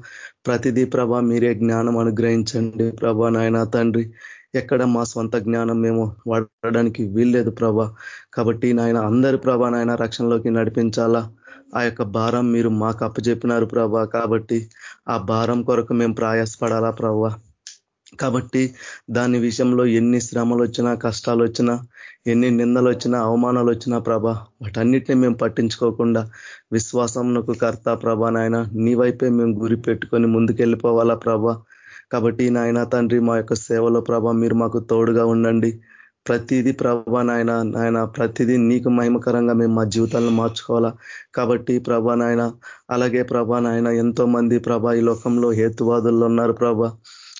ప్రతిదీ ప్రభా మీరే జ్ఞానం అనుగ్రహించండి ప్రభా నాయన తండ్రి. ఎక్కడ మా సొంత జ్ఞానం మేము వాడడానికి వీల్లేదు ప్రభా. కాబట్టి నాయన అందరి ప్రభా నాయన రక్షణలోకి నడిపించాలా? ఆ యొక్క భారం మీరు మాకు అప్పచెప్పినారు ప్రభా. కాబట్టి ఆ భారం కొరకు మేము ప్రయాసపడాలా ప్రభా? కాబట్టి దాని విషయంలో ఎన్ని శ్రమలు వచ్చినా కష్టాలు వచ్చినా ఎన్ని నిందలు వచ్చినా అవమానాలు వచ్చినా ప్రభ వాటన్నిటిని మేము పట్టించుకోకుండా విశ్వాసంకు కర్త ప్రభ నాయన నీ వైపే మేము గురి పెట్టుకొని ముందుకెళ్ళిపోవాలా ప్రభ. కాబట్టి నాయన తండ్రి మా యొక్క సేవలో ప్రభ మీరు మాకు తోడుగా ఉండండి. ప్రతిదీ ప్రభా నాయన నాయన ప్రతిదీ నీకు మహిమకరంగా మేము మా జీవితాలను మార్చుకోవాలా. కాబట్టి ప్రభా నాయన అలాగే ప్రభా నాయన ఎంతో మంది ప్రభా ఈ లోకంలో హేతువాదుల్లో ఉన్నారు ప్రభా.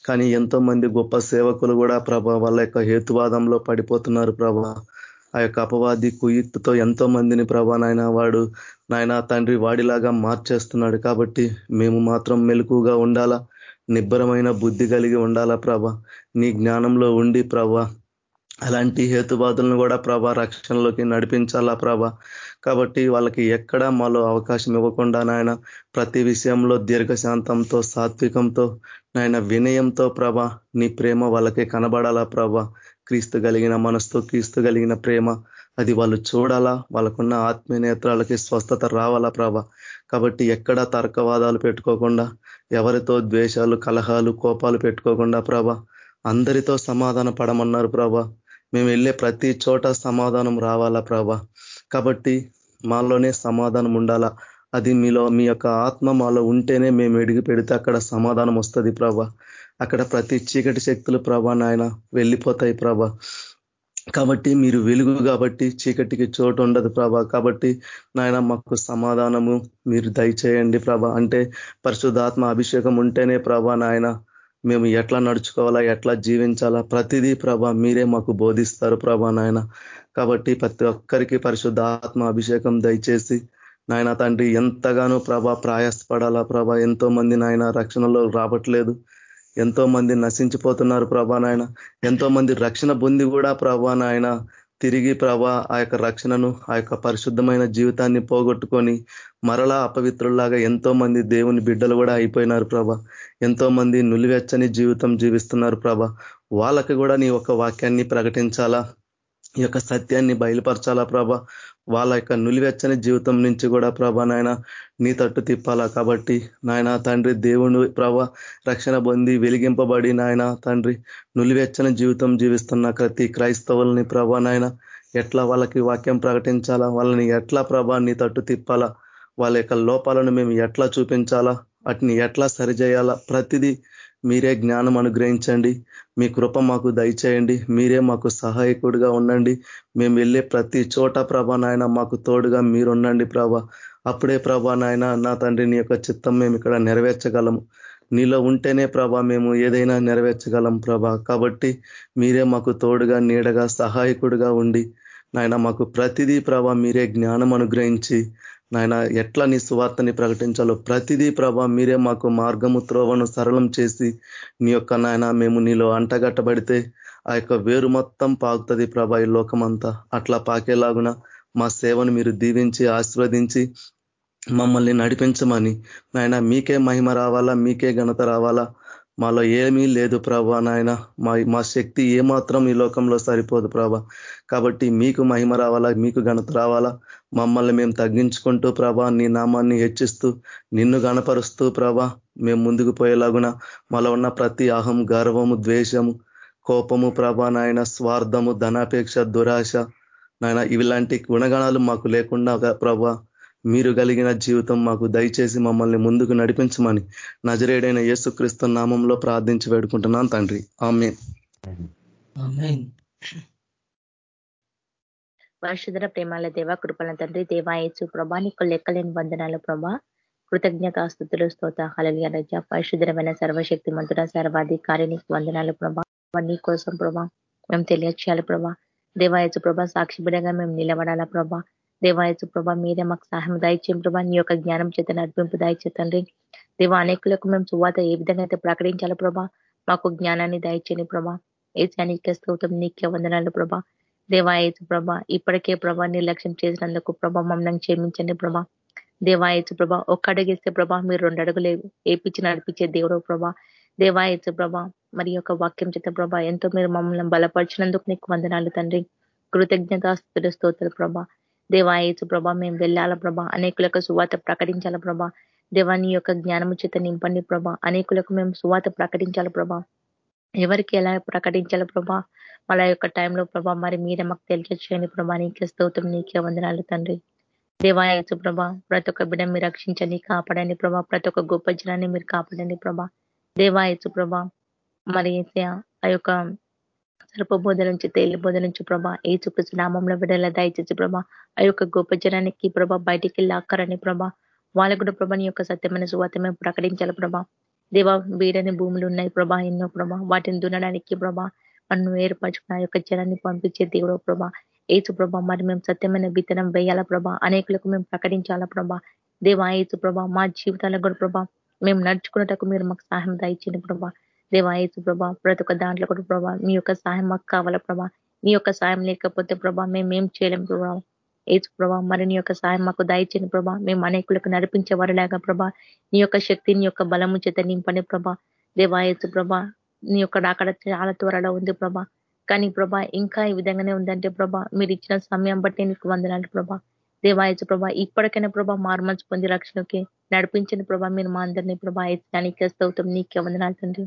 కానీ ఎంతో మంది గొప్ప సేవకులు కూడా ప్రభ వాళ్ళ యొక్క హేతువాదంలో పడిపోతున్నారు ప్రభ. ఆ యొక్క అపవాది కుయుక్తితో ఎంతో మందిని ప్రభా నాయన వాడు నాయన తండ్రి వాడిలాగా మార్చేస్తున్నాడు కాబట్టి మేము మాత్రం మెలకుగా ఉండాలా? నిబ్బరమైన బుద్ధి కలిగి ఉండాలా ప్రభ? నీ జ్ఞానంలో ఉండి ప్రభ అలాంటి హేతువాదులను కూడా ప్రభ రక్షణలోకి నడిపించాలా ప్రభ? కాబట్టి వాళ్ళకి ఎక్కడ మాలో అవకాశం ఇవ్వకుండా నాయన ప్రతి విషయంలో దీర్ఘశాంతంతో సాత్వికంతో నాయన వినయంతో ప్రభ నీ ప్రేమ వాళ్ళకి కనబడాలా ప్రభ? క్రీస్తు కలిగిన మనస్సు క్రీస్తు కలిగిన ప్రేమ అది వాళ్ళు చూడాలా? వాళ్ళకున్న ఆత్మీయ నేత్రాలకి స్వస్థత రావాలా ప్రభ? కాబట్టి ఎక్కడ తర్కవాదాలు పెట్టుకోకుండా ఎవరితో ద్వేషాలు కలహాలు కోపాలు పెట్టుకోకుండా ప్రభ అందరితో సమాధాన పడమన్నారు ప్రభ. మేము వెళ్ళే ప్రతి చోట సమాధానం రావాలా ప్రభ? కాబట్టి మాలోనే సమాధానం ఉండాలా? అది మీలో మీ యొక్క ఆత్మ మాలో ఉంటేనే మేము ఎడిగి పెడితే అక్కడ సమాధానం వస్తుంది ప్రభ. అక్కడ ప్రతి చీకటి శక్తులు ప్రభ నాయన వెళ్ళిపోతాయి ప్రభ. కాబట్టి మీరు వెలుగు కాబట్టి చీకటికి చోటు ఉండదు ప్రభ. కాబట్టి నాయన మాకు సమాధానము మీరు దయచేయండి ప్రభ. అంటే పరిశుద్ధాత్మ అభిషేకం ఉంటేనే ప్రభ నాయన మేము ఎట్లా నడుచుకోవాలా ఎట్లా జీవించాలా ప్రతిదీ ప్రభ మీరే మాకు బోధిస్తారు ప్రభా నాయన. కాబట్టి ప్రతి ఒక్కరికి పరిశుద్ధ ఆత్మ అభిషేకం దయచేసి నాయన తండ్రి ఎంతగానో ప్రభ ప్రయాసపడాలా ప్రభ ఎంతో మంది నాయన రక్షణలో రావట్లేదు. ఎంతో మంది నశించిపోతున్నారు ప్రభా నాయన. ఎంతో మంది రక్షణ పొంది కూడా ప్రభా నాయన తిరిగి ప్రభా ఆ యొక్క రక్షణను ఆ యొక్క పరిశుద్ధమైన జీవితాన్ని పోగొట్టుకొని మరలా అపవిత్రుల్లాగా ఎంతో మంది దేవుని బిడ్డలు కూడా అయిపోయినారు ప్రభ. ఎంతో మంది నులివెచ్చని జీవితం జీవిస్తున్నారు ప్రభ. వాళ్ళకి కూడా నీ ఒక వాక్యాన్ని ప్రకటించాలా? ఈ యొక్క సత్యాన్ని బయలుపరచాలా ప్రభ? వాళ్ళ యొక్క నులివెచ్చని జీవితం నుంచి కూడా ప్రభ నాయన నీ తట్టు తిప్పాలా కాబట్టి నాయన తండ్రి దేవుని ప్రభ రక్షణ పొంది వెలిగింపబడి నాయన తండ్రి నులివెచ్చని జీవితం జీవిస్తున్న ప్రతి క్రైస్తవుల్ని ప్రభా నాయన ఎట్లా వాళ్ళకి వాక్యం ప్రకటించాలా? వాళ్ళని ఎట్లా ప్రభా నీ తట్టు తిప్పాలా? వాళ్ళ యొక్క లోపాలను మేము ఎట్లా చూపించాలా? వాటిని ఎట్లా సరిచేయాలా? ప్రతిదీ మీరే జ్ఞానం అనుగ్రహించండి. మీ కృప మాకు దయచేయండి. మీరే మాకు సహాయకుడిగా ఉండండి. మేము వెళ్ళే ప్రతి చోట ప్రభా నాయన మాకు తోడుగా మీరుండండి ప్రభా. అప్పుడే ప్రభా నాయన నా తండ్రి నీ యొక్క చిత్తం మేము ఇక్కడ నెరవేర్చగలము. నీలో ఉంటేనే ప్రభా మేము ఏదైనా నెరవేర్చగలం ప్రభా. కాబట్టి మీరే మాకు తోడుగా నీడగా సహాయకుడిగా ఉండి నాయన మాకు ప్రతిదీ ప్రభా మీరే జ్ఞానం అనుగ్రహించి నాయన ఎట్లా నీ సువార్తని ప్రకటించాలో ప్రతిదీ ప్రభా మీరే మాకు మార్గము త్రోవను సరళం చేసి నీ యొక్క నాయన మేము నీలో అంటగట్టబడితే ఆ యొక్క వేరు మొత్తం పాకుతుంది ప్రభా ఈ లోకమంతా. అట్లా పాకేలాగున మా సేవను మీరు దీవించి ఆశీర్వదించి మమ్మల్ని నడిపించమని నాయన మీకే మహిమ రావాలా మీకే ఘనత రావాలా? మాలో ఏమీ లేదు ప్రభా నాయన. మా మా శక్తి ఏమాత్రం ఈ లోకంలో సరిపోదు ప్రభా. కాబట్టి మీకు మహిమ రావాలా మీకు ఘనత రావాలా? మమ్మల్ని మేము తగ్గించుకుంటూ ప్రభా నీ నామాన్ని హెచ్చిస్తూ నిన్ను గణపరుస్తూ ప్రభా మేము ముందుకు పోయేలాగున మాలో ఉన్న ప్రతి అహం గర్వము ద్వేషము కోపము ప్రభా నాయన స్వార్థము ధనాపేక్ష దురాశ నాయన ఇలాంటి గుణగణాలు మాకు లేకుండా ప్రభా మీరు కలిగిన జీవితం మాకు దయచేసి మమ్మల్ని ముందుకు నడిపించమని నజరేడైన యేసుక్రీస్తు నామంలో ప్రార్థించి వేడుకుంటున్నాను తండ్రి. ఆమె పరిశుధర ప్రేమాల దేవ కృపల తండ్రి దేవాయచు ప్రభా నీకు లెక్కలేని వందనాలు ప్రభా. కృతజ్ఞతాస్థుతులు స్తోత హలలియ రజ. పరిశుధరమైన సర్వశక్తి మంతుడ సర్వాధికారి నీకు వందనాలు ప్రభా. నీ కోసం ప్రభా మేము తెలియచేయాలి ప్రభా. దేవాయచు ప్రభా సాక్షి బిడగా మేము నిలబడాలా ప్రభా. దేవాయసు ప్రభా మీరే మాకు సహాయం దాయిచ్చేయం ప్రభా. నీ యొక్క జ్ఞానం చేత నడిపింపు దాయిచేతండి. దేవ అనేకులకు మేము సువాత ఏ విధంగా అయితే ప్రకటించాలి ప్రభా మాకు జ్ఞానాన్ని దాయిచ్చని ప్రభా. ఏసానికే స్తోత్రం నీకే వందనాలు ప్రభా. దేవాయచు ప్రభా ఇప్పటికే ప్రభా నిర్లక్ష్యం చేసినందుకు ప్రభా మమ్మల్ని క్షమించండి ప్రభా. దేవాయచు ప్రభా ఒక్క అడుగేస్తే ప్రభా మీరు రెండు అడుగులు ఏపించి నడిపించే దేవుడు ప్రభా. దేవాయచు ప్రభా మరి యొక్క వాక్యం చేత ప్రభా ఎంతో మీరు మమ్మల్ని బలపరిచినందుకు నీకు వందనాలు తండ్రి. కృతజ్ఞత స్తోత్ర ప్రభా. దేవా ఏసు ప్రభా మేము వెళ్ళాల ప్రభా? అనేకులకు సువాత ప్రకటించాల ప్రభా? దేవాని యొక్క జ్ఞానము చేత నింపండి ప్రభా. అనేకులకు మేము సువాత ప్రకటించాల ప్రభా? ఎవరికి ఎలా ప్రకటించాలి ప్రభా? వాళ్ళ యొక్క టైంలో ప్రభా మరి మీరే మాకు తెలియచేయండి ప్రభా. నీకే స్తోత్రం నీకే వందనాలు తండ్రి. దేవాయచు ప్రభా ప్రతి ఒక్క బిడ్డ మీరు రక్షించండి కాపాడండి ప్రభా. ప్రతి ఒక్క గొప్ప జనాన్ని మీరు కాపాడండి ప్రభా. దేవాయచు ప్రభా మరి ఆ యొక్క సర్పబోధ నుంచి తేలి బోధ నుంచి ప్రభా ఏ చూపించి నామంలో బిడ్డల దయచేసి ప్రభా ఆ యొక్క గొప్ప జనానికి ప్రభా బయటికి లాక్కరని ప్రభా వాళ్ళకు కూడా ప్రభా నీ యొక్క సత్యమైన సువాతమే ప్రకటించాలి ప్రభా. దేవా వీడని భూములు ఉన్నాయి ప్రభా ఎన్నో ప్రభా వాటిని దున్నడానికి ప్రభా మనం ఏర్పరచుకున్న యొక్క జనాన్ని పంపించే దేవుడు ప్రభా. ఏచు ప్రభా మరి మేము సత్యమైన విత్తనం వేయాల ప్రభా అనేకులకు మేము ప్రకటించాలా ప్రభా. దేవా ఏచు ప్రభా మా జీవితాలకు కూడా ప్రభా మేము నడుచుకున్నటకు మీరు మాకు సహాయం దయచేయండి ప్రభా. దేవాయసు ప్రభా ప్రతి ఒక్క దాంట్లో కూడా ప్రభా మీ యొక్క సహాయం మాకు కావాలా ప్రభా? మీ యొక్క సాయం లేకపోతే ప్రభా మేమేం చేయలేం ప్రభా. ఏసు ప్రభా మరి నీ యొక్క సాయం మాకు దయచేని ప్రభా. మేము అనేకులకు నడిపించే వారిలాగా ప్రభా. నీ యొక్క శక్తి నీ యొక్క బలము చేత నింపని ప్రభా. దేవాయసు ప్రభా నీ యొక్క అక్కడ చాలా త్వరలో ఉంది ప్రభా. కానీ ప్రభా ఇంకా ఈ విధంగానే ఉందంటే ప్రభా మీరు ఇచ్చిన సమయం బట్టి నీకు వందనాలు ప్రభా. దేవాయచు ప్రభా ఇప్పటికైనా ప్రభా మార్మల్స్ పొంది రక్షణకి నడిపించిన ప్రభా. మీరు మా అందరినీ ప్రభా ఎత్తానికి స్తౌతం నీకే వందనాలు తండ్రి.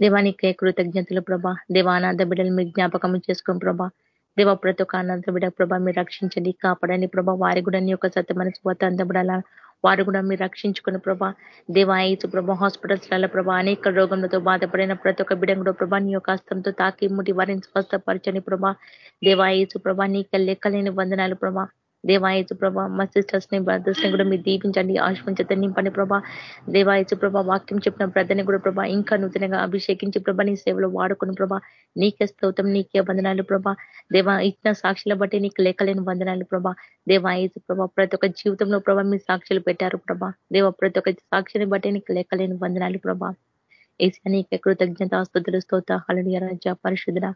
దేవానికే కృతజ్ఞతలు ప్రభా. దేవానాథ బిడ్డలు మీరు జ్ఞాపకం చేసుకుని ప్రభా. దేవ ప్రతి ఒక్క అనంత బిడ్డ ప్రభా మీరు రక్షించండి కాపాడని ప్రభా. వారి కూడా నీ యొక్క సత్యమైన స్వత అందబడాల వారు కూడా మీరు రక్షించుకున్న ప్రభా. దేవాయసు ప్రభా హాస్పిటల్స్లలో ప్రభా అనేక రోగంలతో బాధపడిన ప్రతి ఒక్క బిడ్డ కూడా ప్రభా నీ యొక్క హస్తంతో తాకి ముటి వారిని స్వస్థపరచని ప్రభా. దేవాయసు ప్రభా నీకు లెక్కలేని వందనాలు ప్రభా. దేవాయచు ప్రభా మా సిస్టర్స్ని బ్రదర్స్ని కూడా మీరు దీపించండి ఆశ్వంచత నింపండి ప్రభా. దేవాయచు ప్రభా వాక్యం చెప్పిన బ్రదర్ని కూడా ప్రభా ఇంకా నూతనంగా అభిషేకించి ప్రభా నీ సేవలో వాడుకుని ప్రభా నీకే స్తౌతం నీకే వందనాలు ప్రభా. దేవా ఇచ్చిన సాక్షుల బట్టి నీకు లెక్కలేని వందనాలు ప్రభా. దేవాయచు ప్రభా ప్రతి ఒక్క జీవితంలో ప్రభా మీ సాక్షులు పెట్టారు ప్రభా. దేవ ప్రతి ఒక్క సాక్షిని బట్టి నీకు లెక్కలేని వందనాలు ప్రభా. ఏసా నీకే కృతజ్ఞత ఆస్తుతులు స్తోత హళనీయ రాజ పరిశుద్ధ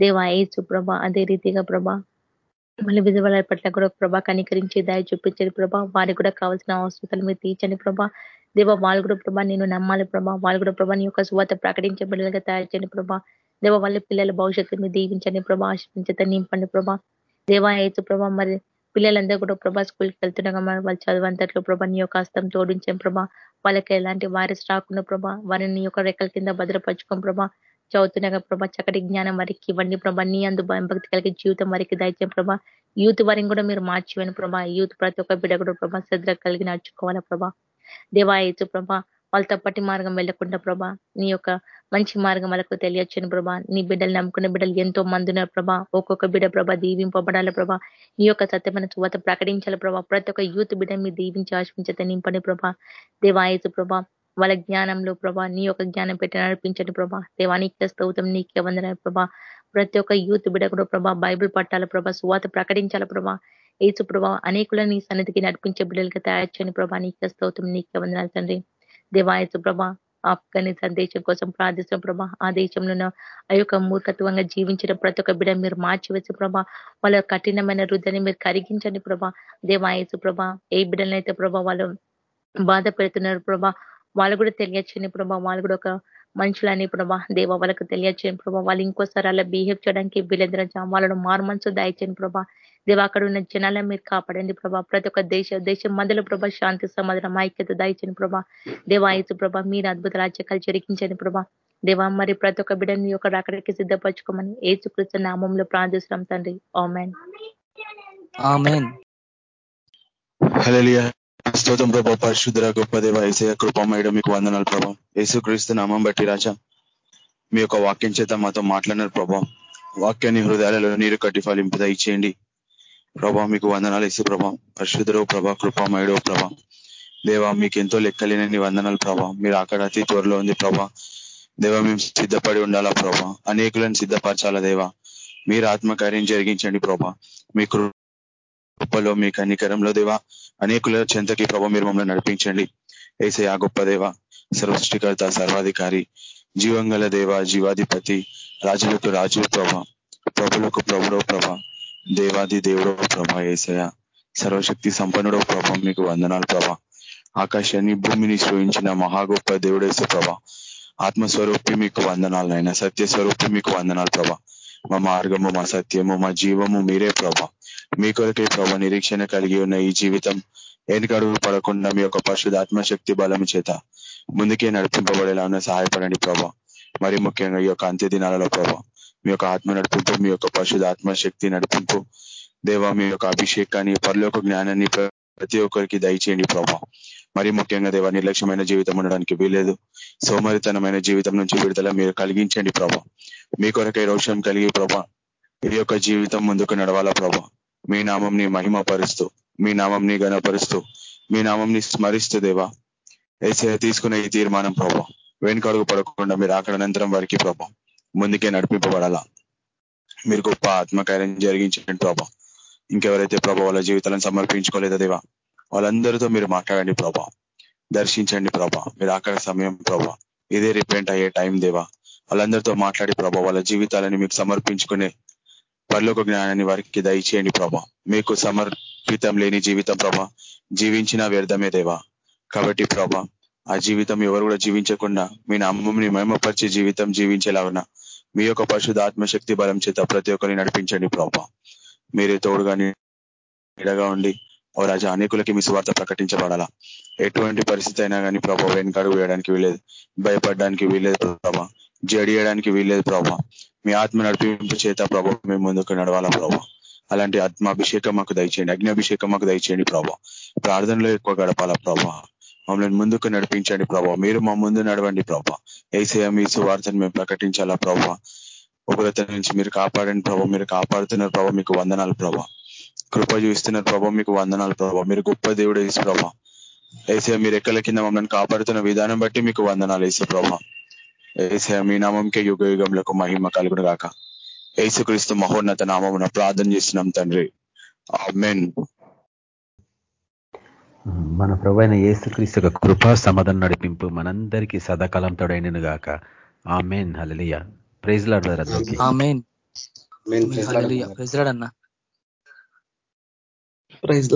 దేవాయచు ప్రభా అదే రీతిగా ప్రభా మళ్ళీ విధవల పట్ల కూడా ప్రభా కనికరించి దయ చూపించండి ప్రభా. వారికి కూడా కావాల్సిన అవసరాలు మీరు తీర్చండి ప్రభా. దేవ వాళ్ళు కూడా ప్రభా నేను నమ్మాలి ప్రభా. వాళ్ళు కూడా ప్రభా నీ యొక్క శువాత ప్రకటించే బిడ్డలుగా తయారు చేయండి ప్రభా. దేవ వాళ్ళ పిల్లల భవిష్యత్తు మీరు దీవించండి ప్రభా. ఆశ్రమించత నింపండి ప్రభా. దేవా ఏచు ప్రభా మరి పిల్లలందరూ కూడా ప్రభా స్కూల్కి వెళ్తుండగా మరి వాళ్ళు చదువంతట్లో ప్రభా నీ యొక్క హస్తం తోడించాం ప్రభా. వాళ్ళకి ఎలాంటి వైరస్ రాకుండా ప్రభా వారిని యొక్క రెక్కల కింద భద్రపరచుకోం ప్రభా. చదువుతున్నాగా ప్రభా చక్కటి జ్ఞానం వారికి ఇవ్వండి ప్రభా. నీ అందు భక్తి కలిగే జీవితం వారికి దయచే ప్రభా. యూత్ వారిని కూడా మీరు మార్చివేను ప్రభా. యూత్ ప్రతి ఒక్క బిడ్డ కూడా ప్రభా శ్రద్ధ కలిగి నడుచుకోవాలా ప్రభా. దేవాయచు ప్రభా వాళ్ళ తప్పటి మార్గం వెళ్ళకుండా ప్రభా నీ యొక్క మంచి మార్గం వాళ్ళకు తెలియచ్చని ప్రభా. నీ బిడ్డలు నమ్ముకున్న బిడ్డలు ఎంతో మంది ప్రభా. ఒక్కొక్క బిడ్డ ప్రభా దీవింపబడాలి ప్రభా. నీ యొక్క సత్యమైన చువత ప్రకటించాలి ప్రభా. ప్రతి ఒక్క యూత్ బిడ్డ మీరు దీవించి ఆశ్వించతే నింపని ప్రభా. దేవాయచు ప్రభా వాళ్ళ జ్ఞానంలో ప్రభా నీ యొక్క జ్ఞానం పెట్టి నడిపించండి ప్రభా. దేవానికి స్తౌతం నీకే వందన ప్రభా. ప్రతి ఒక్క యూత్ బిడ కూడా ప్రభా బైబిల్ పట్టాల ప్రభా సువాత ప్రకటించాల ప్రభా. ఏసు ప్రభా అనేకులను నీ సన్నిధికి నడిపించే బిడ్డలుగా తయారు చేయని ప్రభా. నీకే స్తౌతం నీకే వందనాలు తండ్రి. దేవాయసు ప్రభా ఆఫ్ఘనిస్తాన్ దేశం కోసం ప్రార్థిస్తున్న ప్రభా. ఆ దేశంలో ఆ యొక్క మూర్ఖత్వంగా జీవించిన ప్రతి ఒక్క బిడ మీరు మార్చివేసి ప్రభా వాళ్ళ కఠినమైన వృద్ధిని మీరు కరిగించండి ప్రభా. దేవాయసు ప్రభా ఏ బిడ్డలనైతే ప్రభా వాళ్ళు బాధ పెడుతున్నారు ప్రభా వాళ్ళు కూడా తెలియచ్చని ప్రభా వాళ్ళు కూడా ఒక మనుషులని ప్రభా దేవ వాళ్ళకు తెలియచేయని ప్రభా వాళ్ళు ఇంకోసారి అలా బిహేవ్ చేయడానికి వీళ్ళందరూ వాళ్ళను మారుమనసు దయచేయని ప్రభా దేవ అక్కడ ఉన్న జనాలను మీరు కాపాడండి ప్రభా. ప్రతి ఒక్క దేశ దేశం మధ్యలో ప్రభా శాంతి సమాధానం ఐక్యత దయచని ప్రభా దేవాయసు ప్రభా మీరు అద్భుత రాజ్యకాలు జరిగించండి ప్రభా. దేవా మరి ప్రతి ఒక్క బిడ్డని యొక్క అక్కడికి సిద్ధపరచుకోమని ఏసుకృష్ణ నామంలో ప్రార్థిస్తున్నాం తండ్రి. ఆమెన్. స్తోత్రం ప్రభా పరిశుద్ధ గొప్ప దేవ ఏసయ కృపమయడం మీకు వందనాలు ప్రభా. యేసుక్రీస్తు నామం బట్టి రాజా మీ యొక్క వాక్యం చేత మాతో మాట్లాడినారు ప్రభా. వాక్యాన్ని హృదయాలలో నీరు కట్టి ఫలింపు ఇచ్చేయండి ప్రభా మీకు వందనాలు ఇసు ప్రభా. పరిశుద్ధరో ప్రభా కృపమయుడో ప్రభా. దేవా మీకు ఎంతో లెక్కలేనని వందనాలు ప్రభా. మీరు అక్కడ అతి త్వరలో ఉంది ప్రభా. దేవ మేము సిద్ధపడి ఉండాలా ప్రభా. అనేకులను సిద్ధపరచాలా దేవా. మీరు ఆత్మకార్యం జరిగించండి ప్రభా. మీ కృపలో మీ కనికరంలో దేవా అనేకుల చెంతకి ప్రభ మీరు మమ్మల్ని నడిపించండి. ఏసే ఆ గొప్ప దేవ సర్వసృష్టికర్త సర్వాధికారి జీవంగల దేవ జీవాధిపతి రాజులకు రాజు ప్రభ ప్రభులకు ప్రభుడో ప్రభ దేవాది దేవుడో ప్రభ ఏసయ సర్వశక్తి సంపన్నుడో ప్రభ మీకు వందనాలు ప్రభ. ఆకాశాన్ని భూమిని సృహించిన మహా గొప్ప దేవుడేసే ప్రభ. ఆత్మస్వరూపి మీకు వందనాలు అయినా సత్యస్వరూపి మీకు వందనాలు ప్రభ. మా మార్గము మా సత్యము మా జీవము మీరే ప్రభ. మీ కొరకే ప్రభ నిరీక్షణ కలిగి ఉన్న ఈ జీవితం ఎన్నికడుగు పడకుండా మీ యొక్క పరిశుధాత్మ శక్తి బలం చేత ముందుకే నడిపింపబడేలా సహాయపడండి ప్రభా. మరి ముఖ్యంగా ఈ యొక్క అంత్య దినాలలో ప్రభా మీ యొక్క ఆత్మ నడిపింపు మీ యొక్క పరిశుధాత్మ శక్తి నడిపింపు. దేవ మీ యొక్క అభిషేకాన్ని పరలోక జ్ఞానాన్ని ప్రతి ఒక్కరికి దయచేయండి ప్రభా. మరి ముఖ్యంగా దేవ నిర్లక్ష్యమైన జీవితం ఉండడానికి వీలేదు సోమరితనమైన జీవితం నుంచి విడుదల మీరు కలిగించండి ప్రభా. మీ కొరకై రోషం కలిగి ప్రభా ఈ యొక్క జీవితం ముందుకు నడవాలా ప్రభా. మీ నామంని మహిమపరుస్తూ మీ నామంని గణపరుస్తూ మీ నామంని స్మరిస్తూ దేవా. ఏసే తీసుకునే ఈ తీర్మానం ప్రభావం వెనుకడుగు పడకుండా మీరు అక్కడ అనంతరం వారికి ప్రభావం ముందుకే నడిపింపబడాలా. మీరు గొప్ప ఆత్మకార్యం జరిగించండి ప్రభా. ఇంకెవరైతే ప్రభా వాళ్ళ జీవితాలను సమర్పించుకోలేదా దేవా వాళ్ళందరితో మీరు మాట్లాడండి ప్రభా. దర్శించండి ప్రభా. మీరు ఆఖరి సమయం ప్రభా. ఇదే రిపెంట్ అయ్యే టైం దేవా. వాళ్ళందరితో మాట్లాడి ప్రభా వాళ్ళ జీవితాలని మీకు సమర్పించుకునే పర్లోక జ్ఞానాన్ని వారికి దయచేయండి ప్రభా. మీకు సమర్పితం లేని జీవితం ప్రభా. జీవించిన వ్యర్థమే దేవా. కాబట్టి ప్రభా ఆ జీవితం ఎవరు కూడా జీవించకుండా మీ నామంని మహిమపరిచే జీవితం జీవించేలాగా మీ యొక్క పరిశుద్ధ ఆత్మశక్తి బలం చేత ప్రతి ఒక్కరిని నడిపించండి ప్రభా. మీరే తోడుగా నీడగా ఉండి ఓ రాజా అనేకులకి మీ స్వార్థ ప్రకటించబడాలా. ఎటువంటి పరిస్థితి అయినా కానీ ప్రభావ వెనుకడుగు వేయడానికి వీలేదు భయపడడానికి వీలేదు ప్రభా. జడియడానికి వీల్లేదు ప్రభా. మీ ఆత్మ నడిపింపు చేత ప్రభా మేము ముందుకు నడవాలా ప్రభా. అలాంటి ఆత్మాభిషేకం మాకు దయచేయండి. అగ్నిభిషేకం మాకు దయచేయండి ప్రభా. ప్రార్థనలో ఎక్కువ గడపాలా ప్రభా. మమ్మల్ని ముందుకు నడిపించండి ప్రభా. మీరు మా ముందు నడవండి ప్రభా. ఏసయ మీ సువార్తను మేము ప్రకటించాలా ప్రభా. ఉగ్రత నుంచి మీరు కాపాడండి ప్రభా. మీరు కాపాడుతున్నారు ప్రభావ మీకు వందనాలు ప్రభా. కృప చూస్తున్నారు ప్రభా. మీకు వందనాలు ప్రభావ మీరు గొప్ప దేవుడు ఏసు ప్రభా. ఏసే మీరు ఎక్కల కింద మమ్మల్ని కాపాడుతున్న విధానం బట్టి మీకు వందనాలు ఏసు ప్రభా. ఏసే మీ నామంకే యుగ యుగంలో మహిమ కలుగును గాక ఏసుక్రీస్తు మహోన్నత నామమున ప్రార్థన చేస్తున్నాం తండ్రి. మెన్ మన ప్రభు అయిన ఏసుక్రీస్తు యొక్క కృపా సమాధానం నడిపింపు మనందరికీ సదాకాలం తోడైనను గాక ఆ మెయిన్ హలలియ ప్రైజ్ లాడదారు ఆమెన్. ప్రెజలాడన్నా ప్రైజ్